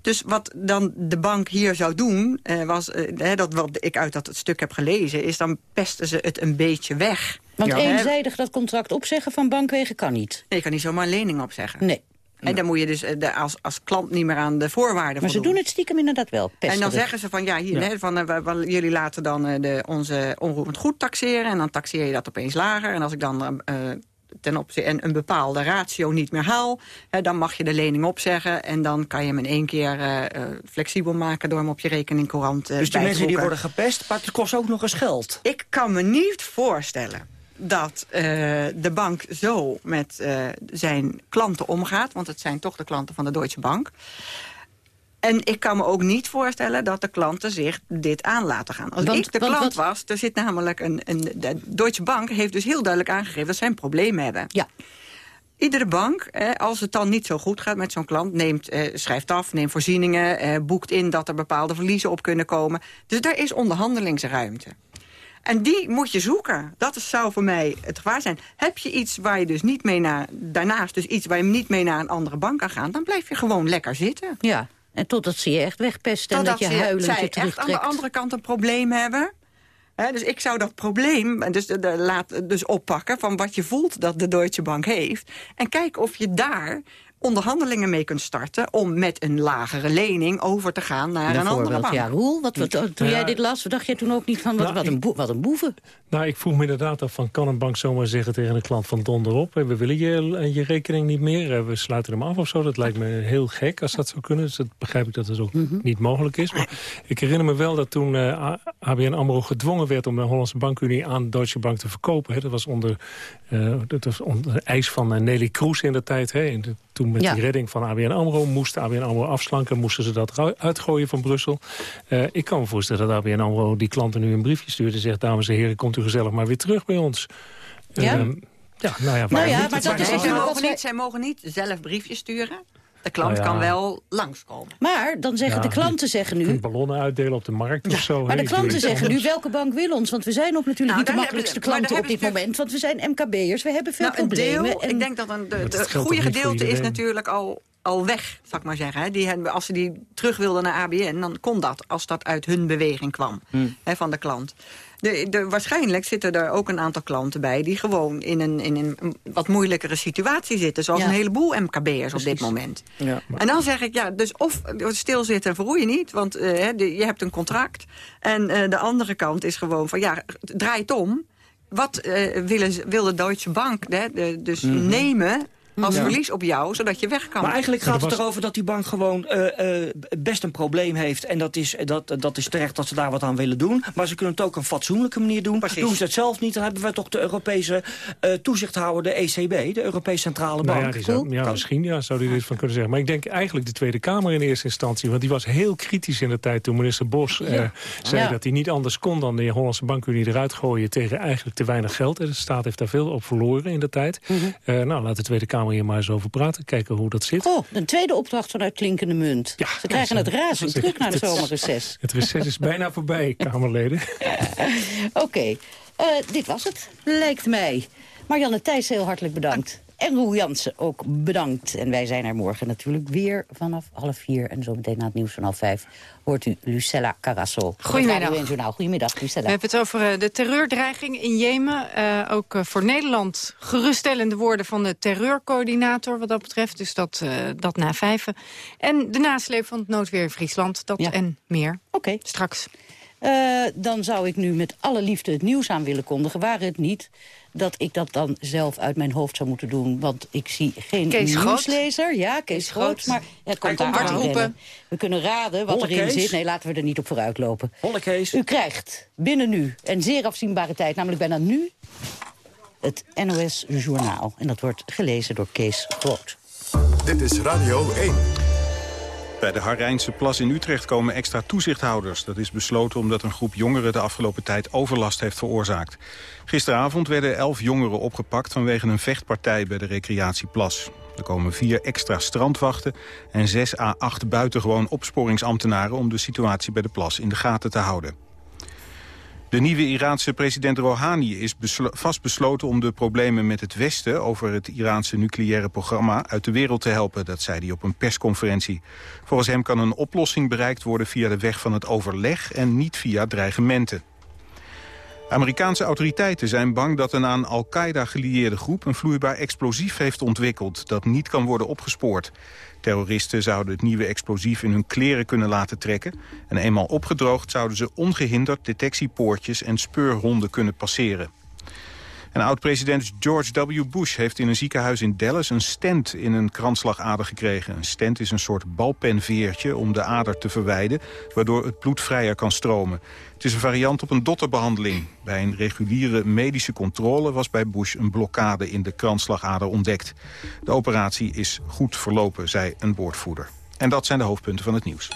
Dus wat dan de bank hier zou doen, eh, was, eh, dat wat ik uit dat stuk heb gelezen... is dan pesten ze het een beetje weg. Want ja. eenzijdig dat contract opzeggen van bankwegen kan niet? Nee, je kan niet zomaar een lening opzeggen. Nee. En dan moet je dus de, als, als klant niet meer aan de voorwaarden Maar ze doen het stiekem inderdaad wel, pesterig. En dan zeggen ze van, ja, hier, ja. Hè, van, uh, jullie laten dan uh, de, onze onroerend goed taxeren... en dan taxeer je dat opeens lager. En als ik dan uh, ten opzichte en een bepaalde ratio niet meer haal... Hè, dan mag je de lening opzeggen... en dan kan je hem in één keer flexibel maken... door hem op je rekeningcourant Dus die mensen die worden gepest, maar het kost ook nog eens geld? Ik kan me niet voorstellen dat uh, de bank zo met uh, zijn klanten omgaat. Want het zijn toch de klanten van de Deutsche Bank. En ik kan me ook niet voorstellen dat de klanten zich dit aan laten gaan. Als want, ik de klant wat... was, er zit namelijk een, een... De Deutsche Bank heeft dus heel duidelijk aangegeven dat zij een probleem hebben. Ja. Iedere bank, als het dan niet zo goed gaat met zo'n klant... Neemt, eh, schrijft af, neemt voorzieningen, eh, boekt in dat er bepaalde verliezen op kunnen komen. Dus daar is onderhandelingsruimte. En die moet je zoeken. Dat zou voor mij het gevaar zijn. Heb je iets waar je dus niet mee naar... daarnaast dus iets waar je niet mee naar een andere bank kan gaan... dan blijf je gewoon lekker zitten. Ja, en totdat ze je echt wegpesten totdat en dat je huilend je terugtrekt. echt aan de andere kant een probleem hebben... He, dus ik zou dat probleem dus, de, de, laat, dus oppakken van wat je voelt dat de Deutsche Bank heeft. En kijken of je daar onderhandelingen mee kunt starten... om met een lagere lening over te gaan naar een andere bank. Ja, Roel, wat, wat, toen jij dit las, dacht jij toen ook niet van wat, nou, wat, een, wat een boeven? Nou, ik vroeg me inderdaad af van... kan een bank zomaar zeggen tegen een klant van donder op... we willen je, je rekening niet meer, we sluiten hem af of zo. Dat lijkt me heel gek als dat zou kunnen. Dus dat begrijp ik dat het ook mm -hmm. niet mogelijk is. Maar ik herinner me wel dat toen uh, ABN AMRO gedwongen werd... om de Hollandse Bankunie aan de Deutsche Bank te verkopen. Hè. Dat was onder, uh, dat was onder eis van uh, Nelly Kroes in de tijd. Hè, in de, toen met ja. die redding van ABN AMRO moest ABN AMRO afslanken. Moesten ze dat uitgooien van Brussel. Uh, ik kan me voorstellen dat ABN AMRO die klanten nu een briefje stuurt... en zegt, dames en heren, komt u gezellig maar weer terug bij ons. Ja? Uh, ja, nou ja, nou ja maar dat is niet, zij mogen niet zelf briefjes sturen. De klant nou ja. kan wel langskomen. Maar dan zeggen ja, de klanten zeggen nu... ballonnen uitdelen op de markt of zo. Maar de klanten zeggen nu, welke bank wil ons? Want we zijn ook natuurlijk nou, niet de makkelijkste klanten op dit moment. Want we zijn MKB'ers, we hebben veel nou, problemen. Deel, en... Ik denk dat een, de, het goede gedeelte is natuurlijk al al weg, zal ik maar zeggen. Hè. Die, als ze die terug wilden naar ABN, dan kon dat... als dat uit hun beweging kwam, hmm. hè, van de klant. De, de, waarschijnlijk zitten er ook een aantal klanten bij... die gewoon in een, in een wat moeilijkere situatie zitten. Zoals ja. een heleboel MKB'ers op dit moment. Ja, maar... En dan zeg ik, ja, dus of stilzitten en verroeien niet... want uh, de, je hebt een contract. En uh, de andere kant is gewoon van, ja, draai het om... Wat uh, willen, wil de Deutsche Bank hè, de, dus mm -hmm. nemen als ja. verlies op jou, zodat je weg kan. Maar eigenlijk gaat het erover dat die bank gewoon uh, uh, best een probleem heeft. En dat is, dat, dat is terecht dat ze daar wat aan willen doen. Maar ze kunnen het ook op een fatsoenlijke manier doen. Precies. Doen ze het zelf niet, dan hebben we toch de Europese uh, toezichthouder, de ECB, de Europese Centrale Bank. Nou ja, zou, ja misschien ja, zou die dit van kunnen zeggen. Maar ik denk eigenlijk de Tweede Kamer in eerste instantie. Want die was heel kritisch in de tijd toen minister Bos ja. zei ja. dat hij niet anders kon dan de Hollandse bankunie eruit gooien tegen eigenlijk te weinig geld. De staat heeft daar veel op verloren in de tijd. Mm -hmm. nou, laat de Tweede Kamer hier maar eens over praten. Kijken hoe dat zit. Oh, een tweede opdracht vanuit Klinkende Munt. Ja, Ze krijgen het razend terug naar de zomerreces. Het reces is bijna voorbij, (laughs) Kamerleden. Oké, okay. uh, dit was het, lijkt mij. Marianne Thijs, heel hartelijk bedankt. En Roel Jansen ook bedankt. En wij zijn er morgen natuurlijk weer vanaf half vier. En zo meteen na het nieuws van half vijf hoort u Lucella Carasso. Goedemiddag. Goedemiddag, Lucella. We hebben het over uh, de terreurdreiging in Jemen. Uh, ook uh, voor Nederland geruststellende woorden van de terreurcoördinator wat dat betreft. Dus dat, dat na vijven. En de nasleep van het noodweer in Friesland. Dat ja. en meer. Oké. Okay. Straks. Uh, dan zou ik nu met alle liefde het nieuws aan willen kondigen. Waren het niet dat ik dat dan zelf uit mijn hoofd zou moeten doen. Want ik zie geen Kees nieuwslezer. Ja, Kees Groot. Maar het komt daar hard roepen. We kunnen raden wat Holle erin Kees. zit. Nee, laten we er niet op vooruit lopen. Holle Kees. U krijgt binnen nu en zeer afzienbare tijd, namelijk bijna nu... het NOS Journaal. En dat wordt gelezen door Kees Groot. Dit is Radio 1. Bij de Harijnse Plas in Utrecht komen extra toezichthouders. Dat is besloten omdat een groep jongeren de afgelopen tijd overlast heeft veroorzaakt. Gisteravond werden elf jongeren opgepakt vanwege een vechtpartij bij de recreatieplas. Er komen vier extra strandwachten en zes à acht buitengewoon opsporingsambtenaren... om de situatie bij de plas in de gaten te houden. De nieuwe Iraanse president Rouhani is beslo vastbesloten om de problemen met het Westen over het Iraanse nucleaire programma uit de wereld te helpen. Dat zei hij op een persconferentie. Volgens hem kan een oplossing bereikt worden via de weg van het overleg en niet via dreigementen. Amerikaanse autoriteiten zijn bang dat een aan Al-Qaeda gelieerde groep een vloeibaar explosief heeft ontwikkeld dat niet kan worden opgespoord. Terroristen zouden het nieuwe explosief in hun kleren kunnen laten trekken. En eenmaal opgedroogd zouden ze ongehinderd detectiepoortjes en speurhonden kunnen passeren. En oud-president George W. Bush heeft in een ziekenhuis in Dallas een stent in een kransslagader gekregen. Een stent is een soort balpenveertje om de ader te verwijden, waardoor het bloed vrijer kan stromen. Het is een variant op een dotterbehandeling. Bij een reguliere medische controle was bij Bush een blokkade in de kransslagader ontdekt. De operatie is goed verlopen, zei een woordvoerder. En dat zijn de hoofdpunten van het nieuws.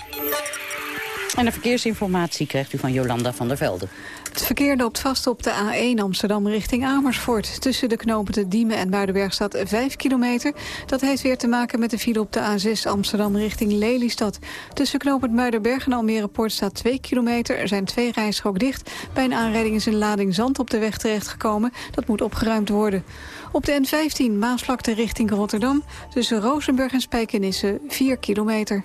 En de verkeersinformatie krijgt u van Jolanda van der Velde. Het verkeer loopt vast op de A1 Amsterdam richting Amersfoort. Tussen de knopen de Diemen en Muidenberg staat 5 kilometer. Dat heeft weer te maken met de file op de A6 Amsterdam richting Lelystad. Tussen knopen Muidenberg en Almere Poort staat 2 kilometer. Er zijn twee rijstroken dicht. Bij een aanrijding is een lading zand op de weg terechtgekomen. Dat moet opgeruimd worden. Op de N15 Maasvlakte richting Rotterdam. Tussen Rozenburg en Spijkenisse 4 kilometer.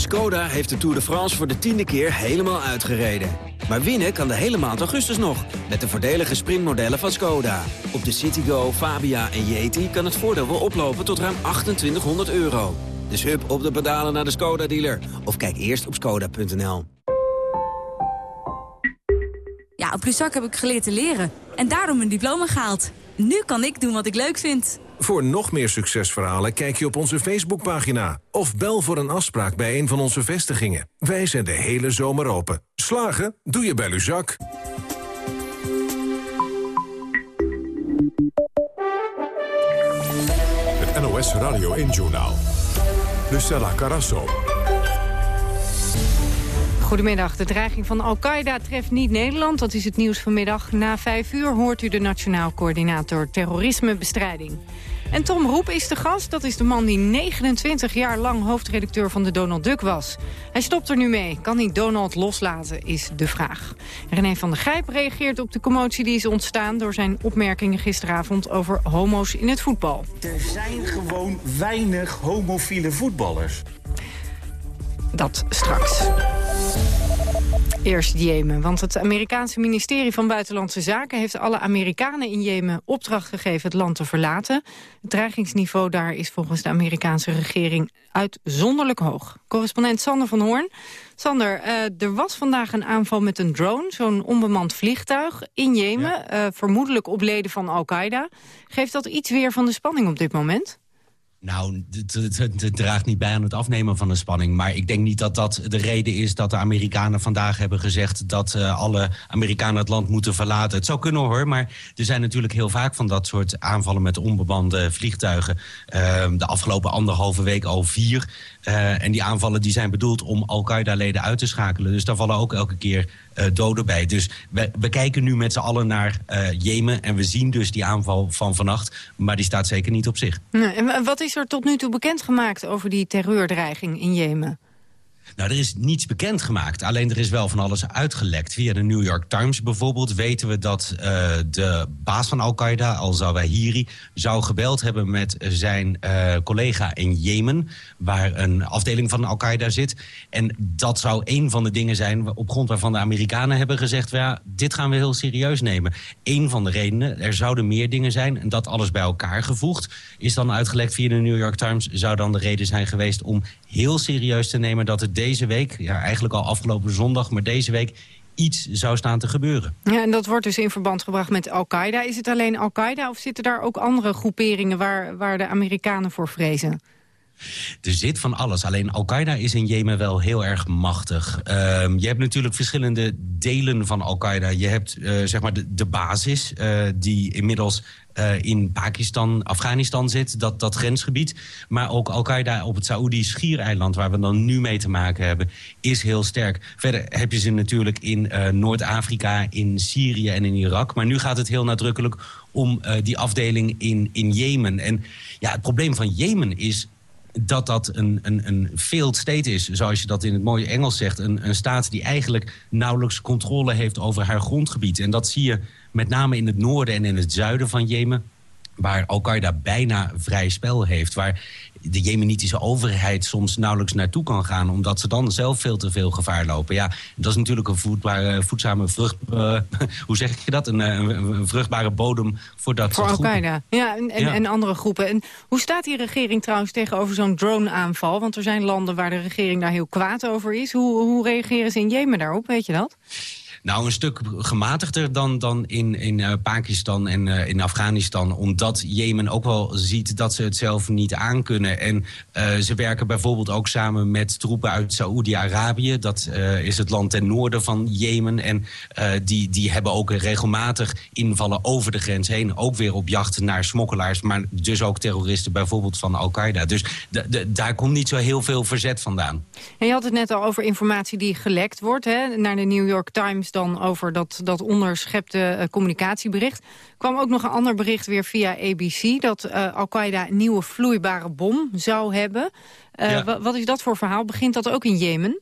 Skoda heeft de Tour de France voor de tiende keer helemaal uitgereden. Maar winnen kan de hele maand augustus nog, met de voordelige sprintmodellen van Skoda. Op de Citigo, Fabia en Yeti kan het voordeel wel oplopen tot ruim 2800 euro. Dus hup op de pedalen naar de Skoda-dealer. Of kijk eerst op skoda.nl. Ja, op Luzak heb ik geleerd te leren. En daarom mijn diploma gehaald. Nu kan ik doen wat ik leuk vind. Voor nog meer succesverhalen kijk je op onze Facebookpagina. Of bel voor een afspraak bij een van onze vestigingen. Wij zijn de hele zomer open. Slagen? Doe je bij Luzak. Het NOS Radio 1-journaal. Lucella Carasso. Goedemiddag. De dreiging van Al-Qaeda treft niet Nederland. Dat is het nieuws vanmiddag. Na vijf uur hoort u de Nationaal Coördinator Terrorismebestrijding. En Tom Roep is de gast. Dat is de man die 29 jaar lang hoofdredacteur van de Donald Duck was. Hij stopt er nu mee. Kan hij Donald loslaten, is de vraag. René van der Gijp reageert op de commotie die is ontstaan... door zijn opmerkingen gisteravond over homo's in het voetbal. Er zijn gewoon weinig homofiele voetballers. Dat straks. Eerst Jemen, want het Amerikaanse ministerie van Buitenlandse Zaken... heeft alle Amerikanen in Jemen opdracht gegeven het land te verlaten. Het dreigingsniveau daar is volgens de Amerikaanse regering uitzonderlijk hoog. Correspondent Sander van Hoorn. Sander, uh, er was vandaag een aanval met een drone, zo'n onbemand vliegtuig in Jemen. Ja. Uh, vermoedelijk op leden van Al-Qaeda. Geeft dat iets weer van de spanning op dit moment? Nou, het, draagt niet bij aan het afnemen van de spanning. Maar ik denk niet dat dat de reden is dat de Amerikanen vandaag hebben gezegd... dat eh, alle Amerikanen het land moeten verlaten. Het zou kunnen hoor, maar er zijn natuurlijk heel vaak van dat soort aanvallen... met onbemande vliegtuigen. Ehm, de afgelopen anderhalve week al vier. Eh, en die aanvallen die zijn bedoeld om Al-Qaeda-leden uit te schakelen. Dus daar vallen ook elke keer doden bij. Dus we, we kijken nu met z'n allen naar eh, Jemen... en we zien dus die aanval van vannacht. Maar die staat zeker niet op zich. En wa- wat is er tot nu toe bekendgemaakt over die terreurdreiging in Jemen? Nou, er is niets bekendgemaakt. Alleen er is wel van alles uitgelekt. Via de New York Times bijvoorbeeld weten we dat eh, de baas van Al-Qaeda, Al-Zawahiri... zou gebeld hebben met zijn eh, collega in Jemen... waar een afdeling van Al-Qaeda zit. En dat zou een van de dingen zijn op grond waarvan de Amerikanen hebben gezegd... ja, dit gaan we heel serieus nemen. Eén van de redenen, er zouden meer dingen zijn... en dat alles bij elkaar gevoegd is dan uitgelekt via de New York Times... zou dan de reden zijn geweest om heel serieus te nemen... dat het deze week, ja, eigenlijk al afgelopen zondag... maar deze week iets zou staan te gebeuren. Ja, en dat wordt dus in verband gebracht met Al-Qaeda. Is het alleen Al-Qaeda of zitten daar ook andere groeperingen... waar, waar de Amerikanen voor vrezen? Er zit van alles. Alleen Al-Qaeda is in Jemen wel heel erg machtig. Ehm, je hebt natuurlijk verschillende delen van Al-Qaeda. Je hebt eh, zeg maar de, basis eh, die inmiddels eh, in Pakistan, Afghanistan zit. Dat, dat grensgebied. Maar ook Al-Qaeda op het Saoedisch schiereiland... waar we dan nu mee te maken hebben, is heel sterk. Verder heb je ze natuurlijk in Noord-Afrika, in Syrië en in Irak. Maar nu gaat het heel nadrukkelijk om die afdeling in, in Jemen. En ja, het probleem van Jemen is dat dat een, een, een failed state is, zoals je dat in het mooie Engels zegt. Een, een staat die eigenlijk nauwelijks controle heeft over haar grondgebied. En dat zie je met name in het noorden en in het zuiden van Jemen waar Al-Qaeda bijna vrij spel heeft. Waar de jemenitische overheid soms nauwelijks naartoe kan gaan... omdat ze dan zelf veel te veel gevaar lopen. Ja, dat is natuurlijk een voedbare, voedzame vrucht... eh, (laughs) hoe zeg je dat? Een, eh, een, een vruchtbare bodem voor dat Voor soort. Al-Qaeda ja, en, en, Ja. en andere groepen. En hoe staat die regering trouwens tegenover zo'n drone-aanval? Want er zijn landen waar de regering daar heel kwaad over is. Hoe, hoe reageren ze in Jemen daarop, weet je dat? Nou, een stuk gematigder dan, dan in, in eh, Pakistan en eh, in Afghanistan. Omdat Jemen ook wel ziet dat ze het zelf niet aankunnen. En eh, ze werken bijvoorbeeld ook samen met troepen uit Saoedi-Arabië. Dat is het land ten noorden van Jemen. En die, die hebben ook regelmatig invallen over de grens heen. Ook weer op jacht naar smokkelaars. Maar dus ook terroristen bijvoorbeeld van Al-Qaeda. Dus daar komt niet zo heel veel verzet vandaan. En je had het net al over informatie die gelekt wordt. Hè, naar de New York Times dan over dat, dat onderschepte eh, communicatiebericht. kwam ook nog een ander bericht weer via ABC... dat eh, Al-Qaeda een nieuwe vloeibare bom zou hebben. Eh, Ja. Wat is dat voor verhaal? Begint dat ook in Jemen?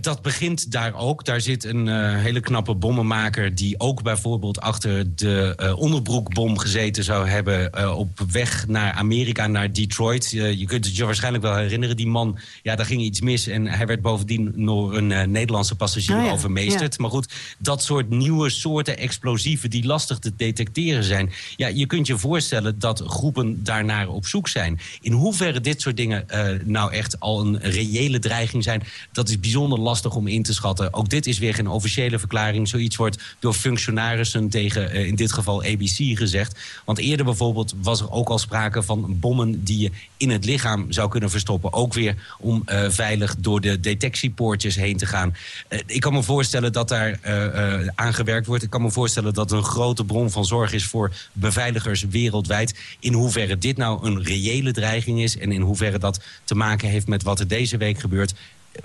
Dat begint daar ook. Daar zit een eh, hele knappe bommenmaker... die ook bijvoorbeeld achter de eh, onderbroekbom gezeten zou hebben... eh, op weg naar Amerika, naar Detroit. Je kunt het je waarschijnlijk wel herinneren. Die man, ja, daar ging iets mis... en hij werd bovendien door een Nederlandse passagier Oh ja, overmeesterd. Maar goed, dat soort nieuwe soorten explosieven... die lastig te detecteren zijn... ja, je kunt je voorstellen dat groepen daarnaar op zoek zijn. In hoeverre dit soort dingen nou echt al een reële dreiging zijn... dat is bijzonder lastig om in te schatten. Ook dit is weer geen officiële verklaring. Zoiets wordt door functionarissen tegen eh, in dit geval ABC gezegd. Want eerder bijvoorbeeld was er ook al sprake van bommen... die je in het lichaam zou kunnen verstoppen. Ook weer om eh, veilig door de detectiepoortjes heen te gaan. Eh, ik kan me voorstellen dat daar eh, aan gewerkt wordt. Ik kan me voorstellen dat een grote bron van zorg is... voor beveiligers wereldwijd. In hoeverre dit nou een reële dreiging is... en in hoeverre dat te maken heeft met wat er deze week gebeurt...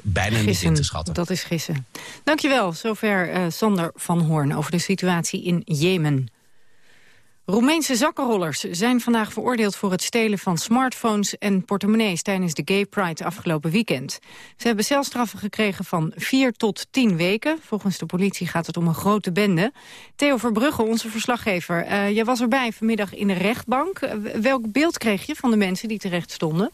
bijna niet in te schatten. dat is gissen. Dankjewel, zover eh, Sander van Hoorn over de situatie in Jemen. Roemeense zakkenrollers zijn vandaag veroordeeld voor het stelen van smartphones en portemonnees tijdens de Gay Pride afgelopen weekend. Ze hebben celstraffen gekregen van 4 tot 10 weken. Volgens de politie gaat het om een grote bende. Theo Verbrugge, onze verslaggever, eh, jij was erbij vanmiddag in de rechtbank. Eh, welk beeld kreeg je van de mensen die terecht stonden?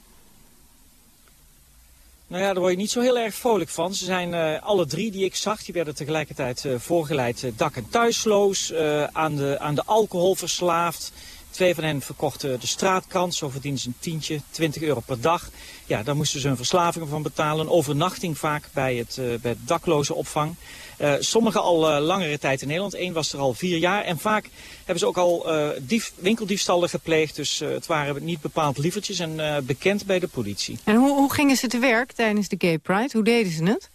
Nou ja, daar word je niet zo heel erg vrolijk van. Ze zijn eh, alle drie die ik zag, die werden tegelijkertijd eh, voorgeleid eh, dak- en thuisloos, aan, de, aan de alcohol verslaafd. Twee van hen verkochten de straatkant, zo verdienen ze een tientje, 20 euro per dag. Ja, daar moesten ze een verslaving van betalen, overnachting vaak bij het, bij het dakloze opvang. Uh, sommigen al uh, langere tijd in Nederland, één was er al vier jaar. En vaak hebben ze ook al dief, winkeldiefstallen gepleegd, dus het waren niet bepaald lievertjes en bekend bij de politie. En hoe, hoe gingen ze te werk tijdens de Gay Pride? Hoe deden ze het?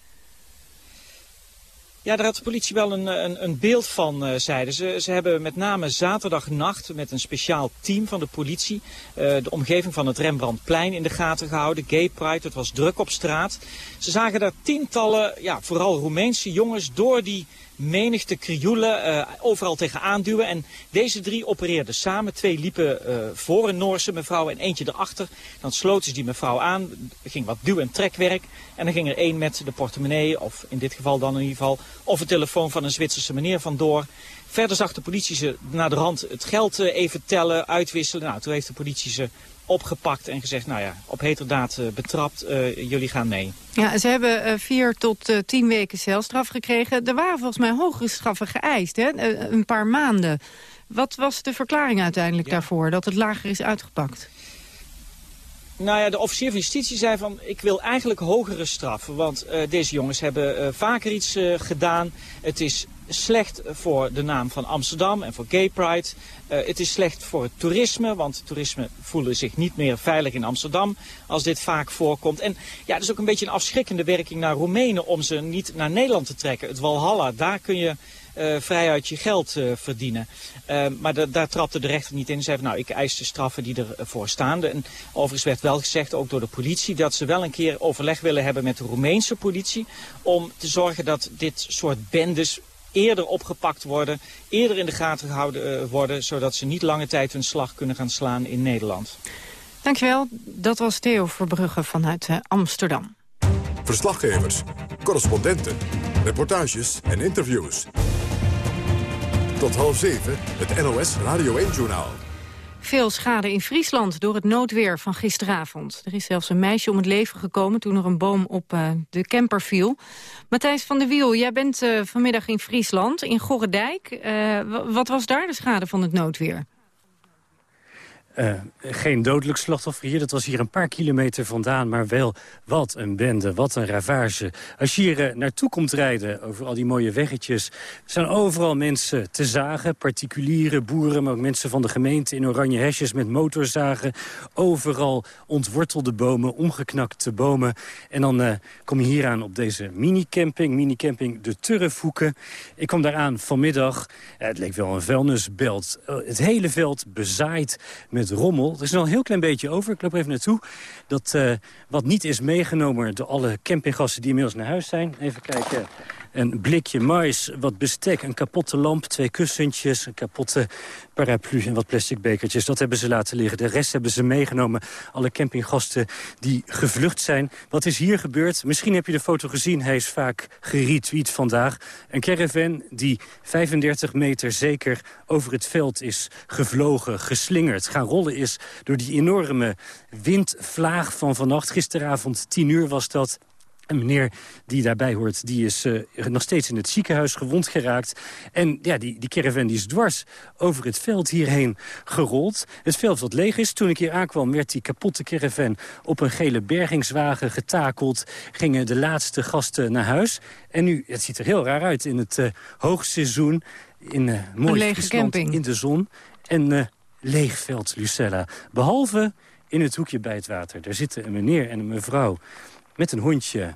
Ja, daar had de politie wel een, een, een beeld van, uh, zeiden ze. Ze hebben met name zaterdagnacht met een speciaal team van de politie... Uh, de omgeving van het Rembrandtplein in de gaten gehouden. Gay Pride, het was druk op straat. Ze zagen daar tientallen, ja, vooral Roemeense jongens... door die menigte krioelen uh, overal tegenaan duwen. En deze drie opereerden samen. Twee liepen uh, voor een Noorse mevrouw en eentje erachter. Dan sloten ze die mevrouw aan. Ging wat duw- en trekwerk. En dan ging er één met de portemonnee, of in dit geval dan in ieder geval... of een telefoon van een Zwitserse meneer vandoor. Verder zag de politie ze naar de rand het geld uh, even tellen, uitwisselen. Nou, toen heeft de politie ze opgepakt en gezegd, nou ja, op heterdaad uh, betrapt, uh, jullie gaan mee. Ja, ze hebben uh, vier tot tien weken celstraf gekregen. Er waren volgens mij hogere straffen geëist, hè? een paar maanden. Wat was de verklaring uiteindelijk ja. daarvoor, dat het lager is uitgepakt? Nou ja, de officier van justitie zei van, ik wil eigenlijk hogere straffen. Want uh, deze jongens hebben uh, vaker iets uh, gedaan. Het is slecht voor de naam van Amsterdam en voor Gay Pride. Uh, het is slecht voor het toerisme, want toerisme voelen zich niet meer veilig in Amsterdam als dit vaak voorkomt. En ja, het is ook een beetje een afschrikkende werking naar Roemenen om ze niet naar Nederland te trekken. Het Walhalla, daar kun je uh, vrij uit je geld uh, verdienen. Maar da daar trapte de rechter niet in. Ze zei nou, ik eis de straffen die ervoor staan. En overigens werd wel gezegd, ook door de politie, dat ze wel een keer overleg willen hebben met de Roemeense politie. Om te zorgen dat dit soort bendes eerder opgepakt worden, eerder in de gaten gehouden uh, worden... zodat ze niet lange tijd hun slag kunnen gaan slaan in Nederland. Dankjewel. Dat was Theo Verbrugge vanuit uh, Amsterdam. Verslaggevers, correspondenten, reportages en interviews. Tot half zeven, het NOS Radio 1-journaal. Veel schade in Friesland door het noodweer van gisteravond. Er is zelfs een meisje om het leven gekomen toen er een boom op uh, de camper viel. Matthijs van der Wiel, jij bent uh, vanmiddag in Friesland, in Gorredijk. Uh, wat was daar de schade van het noodweer? Uh, geen dodelijk slachtoffer hier, dat was hier een paar kilometer vandaan... maar wel wat een bende, wat een ravage. Als je hier uh, naartoe komt rijden, over al die mooie weggetjes... zijn overal mensen te zagen, particuliere boeren... maar ook mensen van de gemeente in oranje hesjes met motorzagen. Overal ontwortelde bomen, omgeknakte bomen. En dan uh, kom je hier aan op deze minicamping, minicamping De Turfhoeken. Ik kwam daar aan vanmiddag, het leek wel een vuilnisbelt. het hele veld bezaaid met rommel. Er is nog een heel klein beetje over. Ik loop even naartoe. Dat uh, wat niet is meegenomen door alle campinggasten die inmiddels naar huis zijn. Even kijken. Een blikje mais, wat bestek, een kapotte lamp, twee kussentjes... een kapotte paraplu en wat plastic bekertjes. Dat hebben ze laten liggen. De rest hebben ze meegenomen. Alle campinggasten die gevlucht zijn. Wat is hier gebeurd? Misschien heb je de foto gezien. Hij is vaak geretweet vandaag. Een caravan die 35 meter zeker over het veld is gevlogen, geslingerd, gaan rollen is... door die enorme windvlaag van vannacht. Gisteravond 10 uur was dat. Een meneer die daarbij hoort, die is uh, nog steeds in het ziekenhuis gewond geraakt. En ja, die, die caravan die is dwars over het veld hierheen gerold. Het veld wat leeg is. Toen ik hier aankwam werd die kapotte caravan op een gele bergingswagen getakeld. Gingen de laatste gasten naar huis. En nu, het ziet er heel raar uit in het uh, hoogseizoen. In uh, mooi camping in de zon. En uh, leeg veld, Lucella. Behalve in het hoekje bij het water. Daar zitten een meneer en een mevrouw met een hondje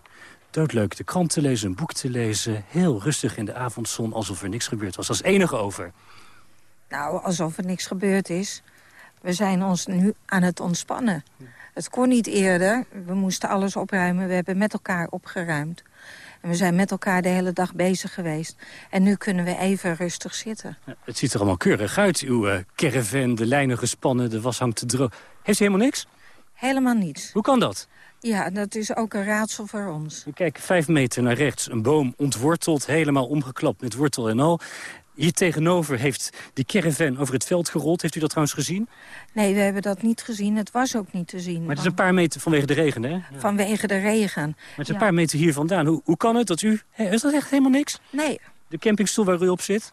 doodleuk de krant te lezen, een boek te lezen. Heel rustig in de avondzon, alsof er niks gebeurd was. Als enige over. Nou, alsof er niks gebeurd is. We zijn ons nu aan het ontspannen. Het kon niet eerder. We moesten alles opruimen. We hebben met elkaar opgeruimd. En we zijn met elkaar de hele dag bezig geweest. En nu kunnen we even rustig zitten. Ja, het ziet er allemaal keurig uit. Uw uh, caravan, de lijnen gespannen, de was hangt te droog. Heeft u helemaal niks? Helemaal niets. Hoe kan dat? Ja, dat is ook een raadsel voor ons. Kijk, vijf meter naar rechts, een boom ontworteld, helemaal omgeklapt met wortel en al. Hier tegenover heeft die caravan over het veld gerold. Heeft u dat trouwens gezien? Nee, we hebben dat niet gezien. Het was ook niet te zien. Maar het is een paar meter vanwege de regen, hè? Ja. Vanwege de regen. Maar het is een paar meter hier vandaan. Hoe, hoe kan het dat u... Is dat echt helemaal niks? Nee. De campingstoel waar u op zit?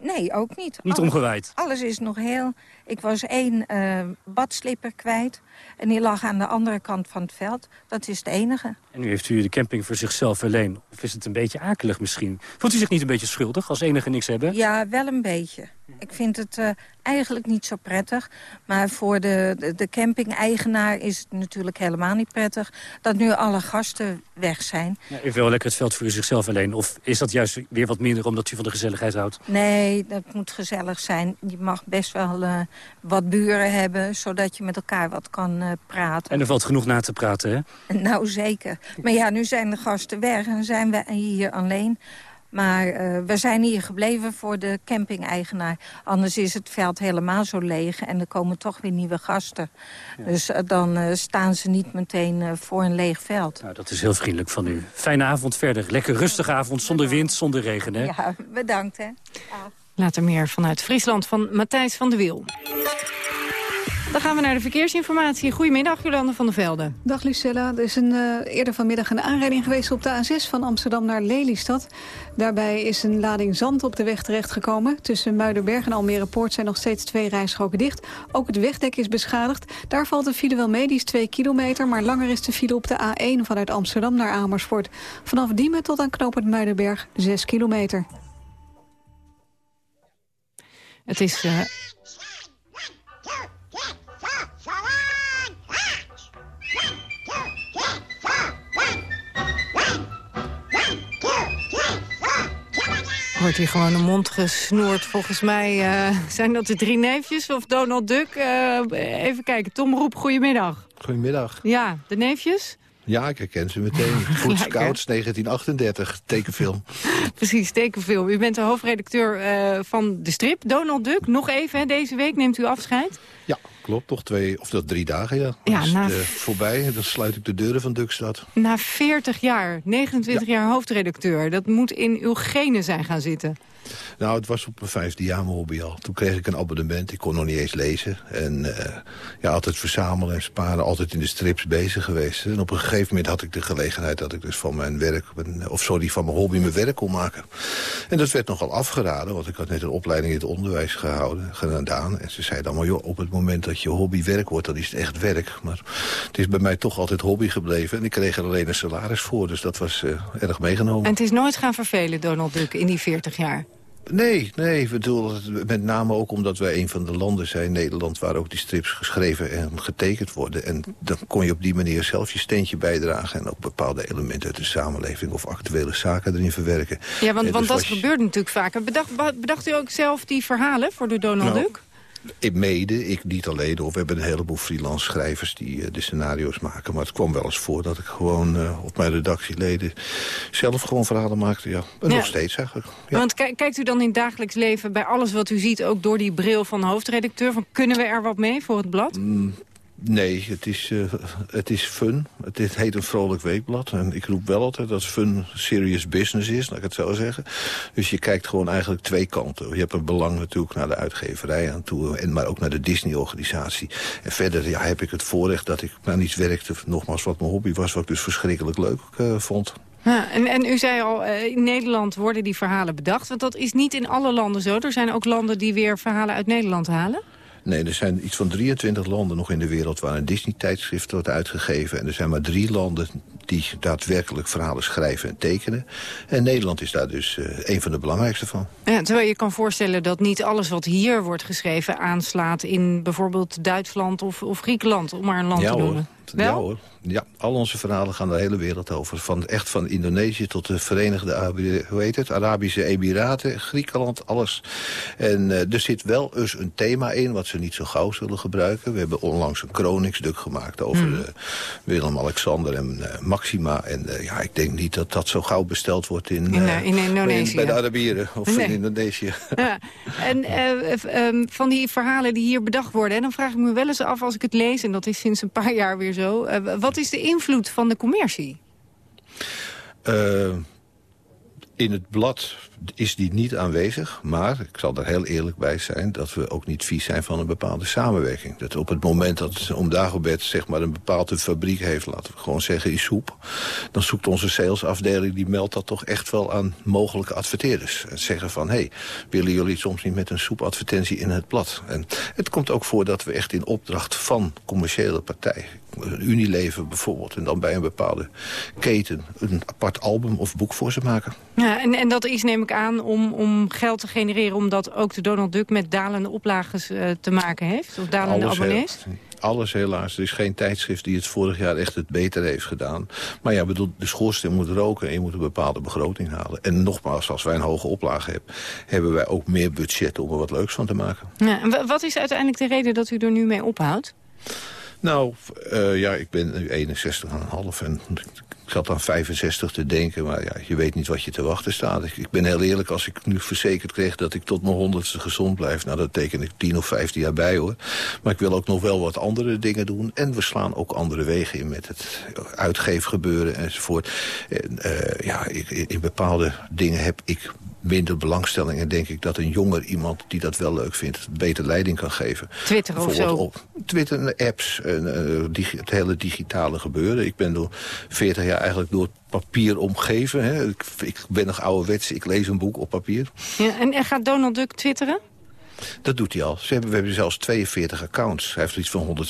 Nee, ook niet. Niet alles, omgewaaid? Alles is nog heel, Ik was één uh, badslipper kwijt. En die lag aan de andere kant van het veld. Dat is het enige. En nu heeft u de camping voor zichzelf alleen. Of is het een beetje akelig misschien? Voelt u zich niet een beetje schuldig als enige niks hebben? Ja, wel een beetje. Ik vind het uh, eigenlijk niet zo prettig. Maar voor de, de, de camping-eigenaar is het natuurlijk helemaal niet prettig... dat nu alle gasten weg zijn. Ja, u wel lekker het veld voor u zichzelf alleen? Of is dat juist weer wat minder omdat u van de gezelligheid houdt? Nee, dat moet gezellig zijn. Je mag best wel uh, wat buren hebben... zodat je met elkaar wat kan uh, praten. En er valt genoeg na te praten, hè? Nou, zeker. Maar ja, nu zijn de gasten weg en zijn we hier alleen... Maar uh, we zijn hier gebleven voor de camping-eigenaar. Anders is het veld helemaal zo leeg en er komen toch weer nieuwe gasten. Ja. Dus uh, dan uh, staan ze niet meteen voor een leeg veld. Nou, dat is heel vriendelijk van u. Fijne avond verder. Lekker rustige avond, zonder wind, zonder regen. Hè? Ja, bedankt. Hè. Later meer vanuit Friesland van Matthijs van de Wiel. Dan gaan we naar de verkeersinformatie. Goedemiddag, Jolande van der Velde. Dag Lucella. Er is een, uh, eerder vanmiddag een aanrijding geweest op de A6 van Amsterdam naar Lelystad. Daarbij is een lading zand op de weg terechtgekomen. Tussen Muiderberg en Almere Poort zijn nog steeds twee rijstroken dicht. Ook het wegdek is beschadigd. Daar valt de file wel mee, die is 2 kilometer. Maar langer is de file op de A1 vanuit Amsterdam naar Amersfoort. Vanaf Diemen tot aan knooppunt Muiderberg 6 kilometer. Het is... Uh... Wordt hier gewoon een mond gesnoerd. Volgens mij uh, zijn dat de drie neefjes of Donald Duck. Uh, even kijken, Tom Roep, goedemiddag. Goedemiddag. Ja, de neefjes? Ja, ik herken ze meteen. (laughs) Goed Scouts, 1938, tekenfilm. (laughs) Precies, tekenfilm. U bent de hoofdredacteur uh, van de strip, Donald Duck. Nog even, hè, deze week neemt u afscheid. Ja, klopt. Toch twee of dat drie dagen, ja. ja is na... het, uh, voorbij, dan sluit ik de deuren van Dukstad. Na 40 jaar, 29 ja. jaar hoofdredacteur. Dat moet in uw genen zijn gaan zitten. Nou, het was op mijn vijfde jaar mijn hobby al. Toen kreeg ik een abonnement, ik kon nog niet eens lezen. En uh, ja, altijd verzamelen en sparen, altijd in de strips bezig geweest. En op een gegeven moment had ik de gelegenheid dat ik dus van mijn werk... of sorry, van mijn hobby mijn werk kon maken. En dat werd nogal afgeraden, want ik had net een opleiding in het onderwijs gehouden, gedaan. En ze zeiden allemaal, joh, op het moment dat je hobby werk wordt, dan is het echt werk. Maar het is bij mij toch altijd hobby gebleven. En ik kreeg er alleen een salaris voor, dus dat was uh, erg meegenomen. En het is nooit gaan vervelen, Donald Duck, in die 40 jaar? Nee, nee, ik bedoel, met name ook omdat wij een van de landen zijn, Nederland... waar ook die strips geschreven en getekend worden. En dan kon je op die manier zelf je steentje bijdragen... en ook bepaalde elementen uit de samenleving of actuele zaken erin verwerken. Ja, want, want dus dat gebeurt natuurlijk vaker. Bedacht, bedacht u ook zelf die verhalen voor de Donald Nou, Duck? Ik mede, ik niet alleen. Of we hebben een heleboel freelance schrijvers die uh, de scenario's maken. Maar het kwam wel eens voor dat ik gewoon uh, op mijn redactieleden zelf gewoon verhalen maakte. Ja. En Ja. nog steeds eigenlijk. Ja. Want ki- kijkt u dan in het dagelijks leven bij alles wat u ziet... ook door die bril van hoofdredacteur? Van kunnen we er wat mee voor het blad? Mm, Nee, het is, uh, het is fun. Het, heet een vrolijk weekblad. En ik roep wel altijd dat fun serious business is, laat ik het zo zeggen. Dus je kijkt gewoon eigenlijk twee kanten. Je hebt een belang natuurlijk naar de uitgeverij aan toe... En, maar ook naar de Disney-organisatie. En verder ja, heb ik het voorrecht dat ik aan iets werkte... nogmaals wat mijn hobby was, wat ik dus verschrikkelijk leuk uh, vond. Ja, en, en u zei al, eh, in Nederland worden die verhalen bedacht. Want dat is niet in alle landen zo. Er zijn ook landen die weer verhalen uit Nederland halen. Nee, er zijn iets van 23 landen nog in de wereld... waar een Disney-tijdschrift wordt uitgegeven. En er zijn maar drie landen die daadwerkelijk verhalen schrijven en tekenen. En Nederland is daar dus uh, een van de belangrijkste van. Ja, terwijl je kan voorstellen dat niet alles wat hier wordt geschreven... aanslaat in bijvoorbeeld Duitsland of, of Griekenland, om maar een land ja, te hoor. Ja hoor. Ja, al onze verhalen gaan de hele wereld over. Van, echt van Indonesië tot de Verenigde Arabi hoe heet het? Arabische Emiraten, Griekenland, alles. En uh, er zit wel eens een thema in wat ze niet zo gauw zullen gebruiken. We hebben onlangs een kroningsduk gemaakt over Hmm. uh, Willem-Alexander en uh, Maxima. En ja, ik denk niet dat dat zo gauw besteld wordt in, In, eh, in Indonesië. bij de Arabieren of Nee. in Indonesië. (laughs) Ja, en eh, um, van die verhalen die hier bedacht worden... en dan vraag ik me wel eens af als ik het lees... en dat is sinds een paar jaar weer zo... Uh, wat is de invloed van de commercie? Uh, in het blad is die niet aanwezig. Maar ik zal er heel eerlijk bij zijn dat we ook niet vies zijn van een bepaalde samenwerking. Dat op het moment dat om Dagobert zeg maar, een bepaalde fabriek heeft, laten we gewoon zeggen in soep. Dan zoekt onze salesafdeling, die meldt dat toch echt wel aan mogelijke adverteerders. En zeggen van, hé, hey, willen jullie soms niet met een soepadvertentie in het blad? En het komt ook voor dat we echt in opdracht van commerciële partijen Unilever bijvoorbeeld. En dan bij een bepaalde keten een apart album of boek voor ze maken. Ja, en, en dat is neem ik aan om, om geld te genereren... omdat ook de Donald Duck met dalende oplages uh, te maken heeft? Of dalende Alles abonnees? Heel, alles helaas. Er is geen tijdschrift die het vorig jaar echt het beter heeft gedaan. Maar ja, bedoel, de schoorsteen moet roken en je moet een bepaalde begroting halen. En nogmaals, als wij een hoge oplage hebben... hebben wij ook meer budget om er wat leuks van te maken. Ja, en wat is uiteindelijk de reden dat u er nu mee ophoudt? Nou, uh, ja, ik ben nu 61,5 en ik zat aan 65 te denken, maar ja, je weet niet wat je te wachten staat. Ik, ik ben heel eerlijk, als ik nu verzekerd kreeg dat ik tot mijn honderdste gezond blijf... nou, dat teken ik 10 of 15 jaar bij, hoor. Maar ik wil ook nog wel wat andere dingen doen. En we slaan ook andere wegen in met het uitgeefgebeuren enzovoort. En, uh, ja, ik, in bepaalde dingen heb ik minder belangstelling. En denk ik dat een jonger iemand die dat wel leuk vindt... beter leiding kan geven. Twitter of zo? Op Twitter, apps, en, uh, het hele digitale gebeuren. Ik ben door 40 jaar eigenlijk door papier omgeven. Hè. Ik, ik ben nog ouderwets, ik lees een boek op papier. Ja, en, en gaat Donald Duck twitteren? Dat doet hij al. Ze hebben, we hebben zelfs 42 accounts. Hij heeft iets van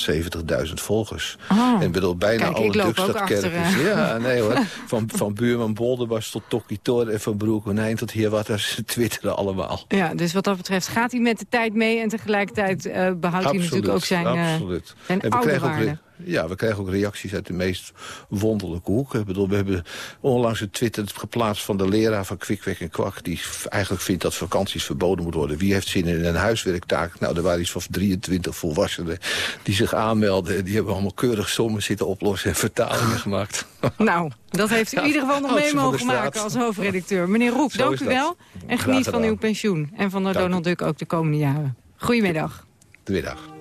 170.000 volgers. Oh. En bedoel, bijna Kijk, alle Dukstadkerkers. Ja, nee hoor. (laughs) Van, van buurman Bolderbas tot Tokkitor en van Broer Konijn tot hier wat er twitteren allemaal. Ja, dus wat dat betreft gaat hij met de tijd mee... en tegelijkertijd uh, behoudt absoluut, hij natuurlijk ook zijn, uh, absoluut. zijn en we oude krijgen waarde. ook ja, we krijgen ook reacties uit de meest wonderlijke hoeken. Ik bedoel, we hebben onlangs een Twitter geplaatst van de leraar van Kwikwek en Kwak... die eigenlijk vindt dat vakanties verboden moeten worden. Wie heeft zin in een huiswerktaak? Nou, er waren iets van 23 volwassenen die zich aanmelden. Die hebben allemaal keurig sommen zitten oplossen en vertalingen gemaakt. Nou, dat heeft u in ieder geval nog mee de mogen maken als hoofdredacteur. Meneer Roep, Zo dank u wel. En geniet van uw pensioen. En van de. Donald Duck ook de komende jaren. Goedemiddag. Goedemiddag.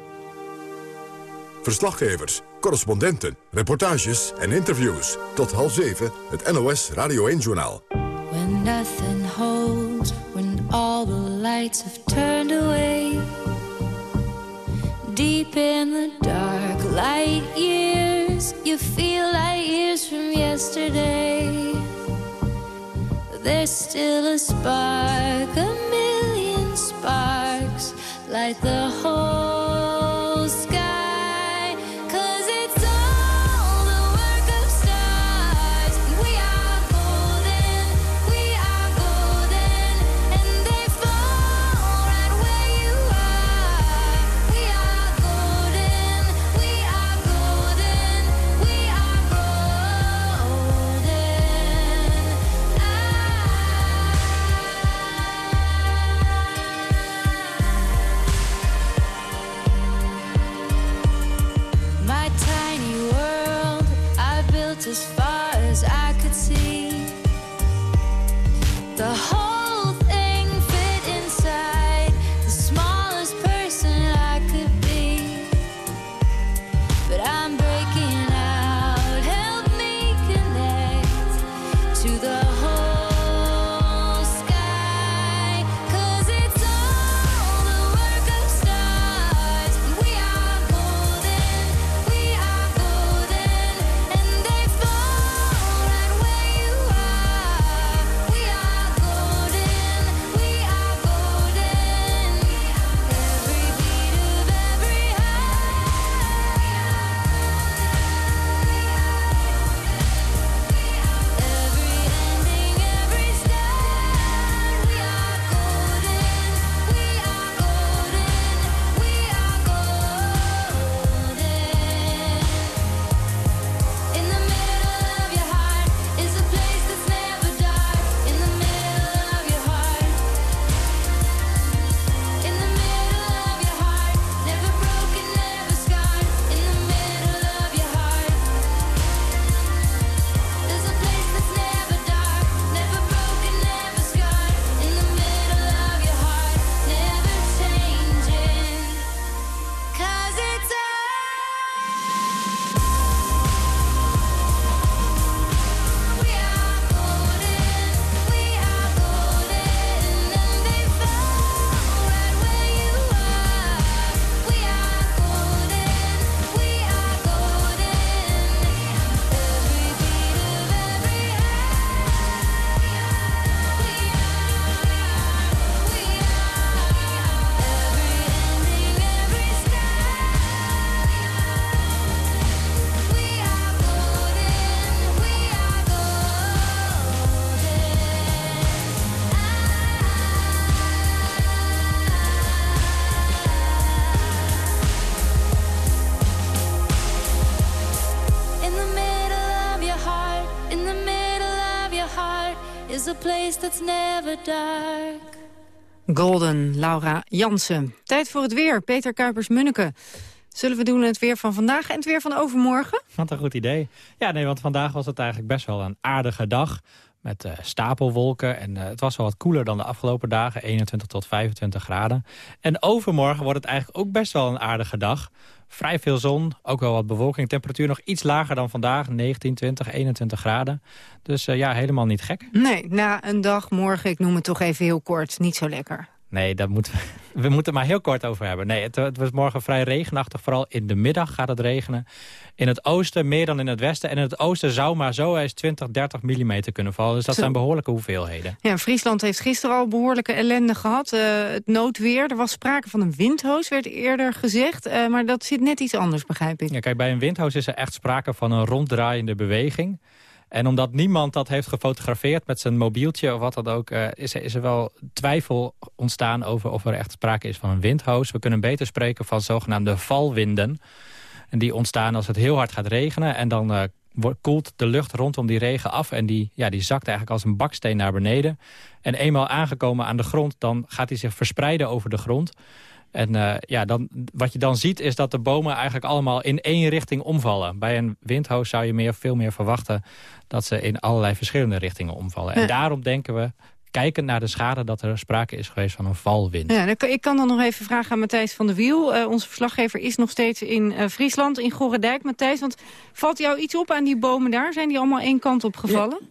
Verslaggevers, correspondenten, reportages en interviews. Tot half zeven, het NOS Radio 1-journaal. When nothing holds, when all the lights have turned away. Deep in the dark, light years, you feel like years from yesterday. There's still a spark, a million sparks, light the whole dark. Golden, Laura Jansen. Tijd voor het weer, Peter Kuipers-Munneke. Zullen we doen het weer van vandaag en het weer van overmorgen? Wat een goed idee. Ja, nee, want vandaag was het eigenlijk best wel een aardige dag. Met eh, stapelwolken. En eh, het was wel wat koeler dan de afgelopen dagen. 21 tot 25 graden. En overmorgen wordt het eigenlijk ook best wel een aardige dag. Vrij veel zon, ook wel wat bewolking. Temperatuur nog iets lager dan vandaag. 19, 20, 21 graden. Dus eh, ja, helemaal niet gek. Nee, na een dag morgen, ik noem het toch even heel kort, niet zo lekker. Nee, daar moeten we, (laughs) we moeten het maar heel kort over hebben. Nee, het, het was morgen vrij regenachtig. Vooral in de middag gaat het regenen. In het oosten meer dan in het westen. En in het oosten zou maar zo eens 20, 30 mm kunnen vallen. Dus dat zijn behoorlijke hoeveelheden. Ja, Friesland heeft gisteren al behoorlijke ellende gehad. Eh, het noodweer, er was sprake van een windhoos, werd eerder gezegd. Eh, maar dat zit net iets anders, begrijp ik. Ja, kijk, bij een windhoos is er echt sprake van een ronddraaiende beweging. En omdat niemand dat heeft gefotografeerd met zijn mobieltje of wat dan ook... eh, is, er, is er wel twijfel ontstaan over of er echt sprake is van een windhoos. We kunnen beter spreken van zogenaamde valwinden. En die ontstaan als het heel hard gaat regenen. En dan eh, koelt de lucht rondom die regen af. En die, ja, die zakt eigenlijk als een baksteen naar beneden. En eenmaal aangekomen aan de grond, dan gaat hij zich verspreiden over de grond. En eh, ja, dan, wat je dan ziet is dat de bomen eigenlijk allemaal in één richting omvallen. Bij een windhoos zou je meer, veel meer verwachten dat ze in allerlei verschillende richtingen omvallen. En daarom denken we, kijkend naar de schade, dat er sprake is geweest van een valwind. Ja, ik kan dan nog even vragen aan Matthijs van der Wiel. Eh, onze verslaggever is nog steeds in eh, Friesland, in Gorredijk. Matthijs, want valt jou iets op aan die bomen daar? Zijn die allemaal één kant op gevallen? Ja,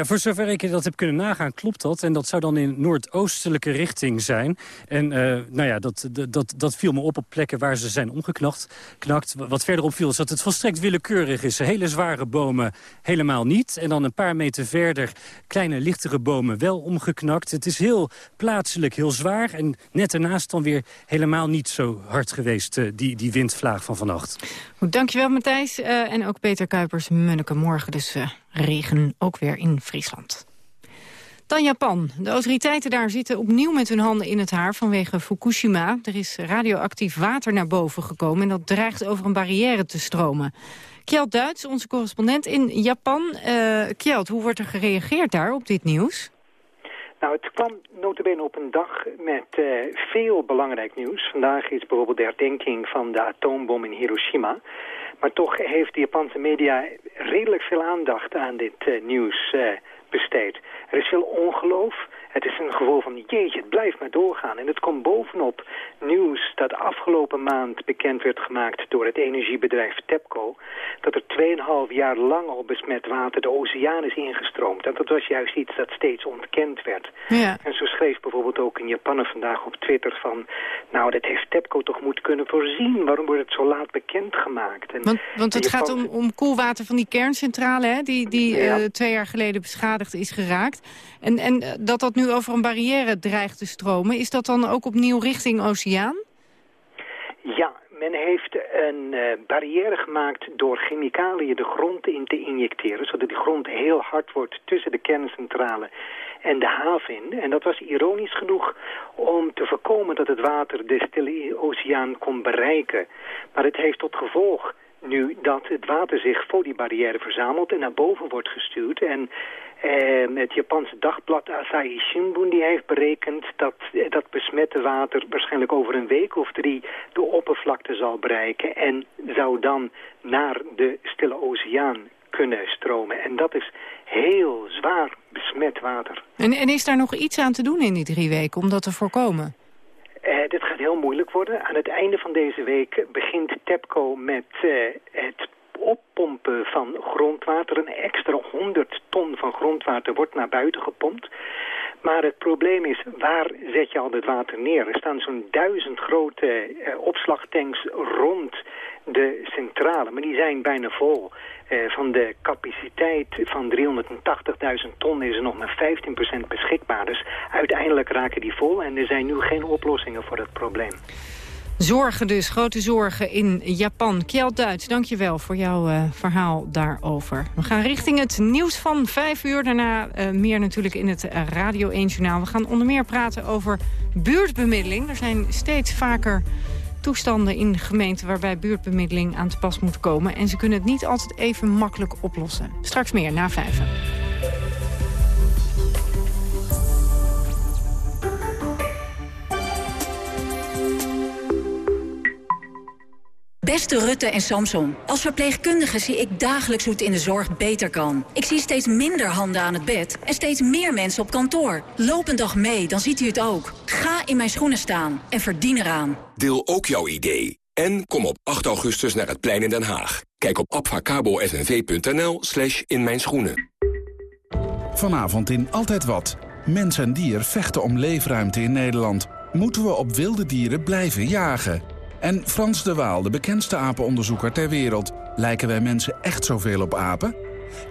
voor zover ik dat heb kunnen nagaan, klopt dat. En dat zou dan in noordoostelijke richting zijn. En eh, nou ja, dat, dat- dat, viel me op op plekken waar ze zijn omgeknakt. Knakt. Wat verder opviel is dat het volstrekt willekeurig is. Hele zware bomen helemaal niet. En dan een paar meter verder kleine lichtere bomen wel omgeknakt. Het is heel plaatselijk, heel zwaar. En net ernaast dan weer helemaal niet zo hard geweest, eh, die, die windvlaag van vannacht. Goed, dankjewel Matthijs. Eh, en ook Peter Kuipers, Munneke. Morgen dus regen, ook weer in Friesland. Dan Japan. De autoriteiten daar zitten opnieuw met hun handen in het haar vanwege Fukushima. Er is radioactief water naar boven gekomen en dat dreigt over een barrière te stromen. Kjeld Duits, onze correspondent in Japan. Eh Kjeld, hoe wordt er gereageerd daar op dit nieuws? Nou, het kwam notabene op een dag met eh, veel belangrijk nieuws. Vandaag is bijvoorbeeld de herdenking van de atoombom in Hiroshima. Maar toch heeft de Japanse media redelijk veel aandacht aan dit eh, nieuws eh, besteed. Er is veel ongeloof. Het is een gevoel van, jeetje, het blijft maar doorgaan. En het komt bovenop nieuws dat afgelopen maand bekend werd gemaakt door het energiebedrijf TEPCO. Dat er 2,5 jaar lang al besmet water de oceaan is ingestroomd. En dat was juist iets dat steeds ontkend werd. Ja. En zo schreef bijvoorbeeld ook een Japaner vandaag op Twitter van... nou, dat heeft TEPCO toch moeten kunnen voorzien. Waarom wordt het zo laat bekendgemaakt? En Want, want het gaat om, om koelwater van die kerncentrale, hè, die, die Ja. eh, twee jaar geleden beschadigd is geraakt. En, en eh, dat dat nu over een barrière dreigt te stromen, is dat dan ook opnieuw richting oceaan? Ja, men heeft een eh, barrière gemaakt door chemicaliën de grond in te injecteren... zodat die grond heel hard wordt tussen de kerncentrale en de haven. En dat was ironisch genoeg om te voorkomen dat het water de stille oceaan kon bereiken. Maar het heeft tot gevolg nu dat het water zich voor die barrière verzamelt en naar boven wordt gestuurd. En eh, het Japanse dagblad Asahi Shimbun die heeft berekend dat eh, dat besmette water waarschijnlijk over een week of drie de oppervlakte zal bereiken en zou dan naar de Stille Oceaan kunnen stromen. En dat is heel zwaar besmet water. En, en is daar nog iets aan te doen in die drie weken om dat te voorkomen? Eh, dit gaat heel moeilijk worden. Aan het einde van deze week begint TEPCO met eh, het oppompen van grondwater. Een extra 100 ton van grondwater wordt naar buiten gepompt. Maar het probleem is, waar zet je al dat water neer? Er staan zo'n duizend grote eh, opslagtanks rond de centrale, maar die zijn bijna vol. Eh, van de capaciteit van 380.000 ton is er nog maar 15% beschikbaar. Dus uiteindelijk raken die vol en er zijn nu geen oplossingen voor het probleem. Zorgen dus, grote zorgen in Japan. Kjeld Duits, dankjewel voor jouw eh, verhaal daarover. We gaan richting het nieuws van vijf uur. Daarna eh, meer natuurlijk in het eh, Radio 1 Journaal. We gaan onder meer praten over buurtbemiddeling. Er zijn steeds vaker toestanden in gemeenten... waarbij buurtbemiddeling aan te pas moet komen. En ze kunnen het niet altijd even makkelijk oplossen. Straks meer, na vijven. Beste Rutte en Samson, als verpleegkundige zie ik dagelijks hoe het in de zorg beter kan. Ik zie steeds minder handen aan het bed en steeds meer mensen op kantoor. Loop een dag mee, dan ziet u het ook. Ga in mijn schoenen staan en verdien eraan. Deel ook jouw idee. En kom op 8 augustus naar het plein in Den Haag. Kijk op abfacabo.nv.nl slash in mijn schoenen. Vanavond in Altijd Wat. Mens en dier vechten om leefruimte in Nederland. Moeten we op wilde dieren blijven jagen? En Frans de Waal, de bekendste apenonderzoeker ter wereld. Lijken wij mensen echt zoveel op apen?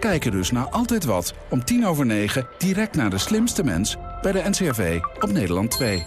Kijk er dus naar Altijd Wat om tien over negen direct naar de slimste mens bij de NCRV op Nederland 2.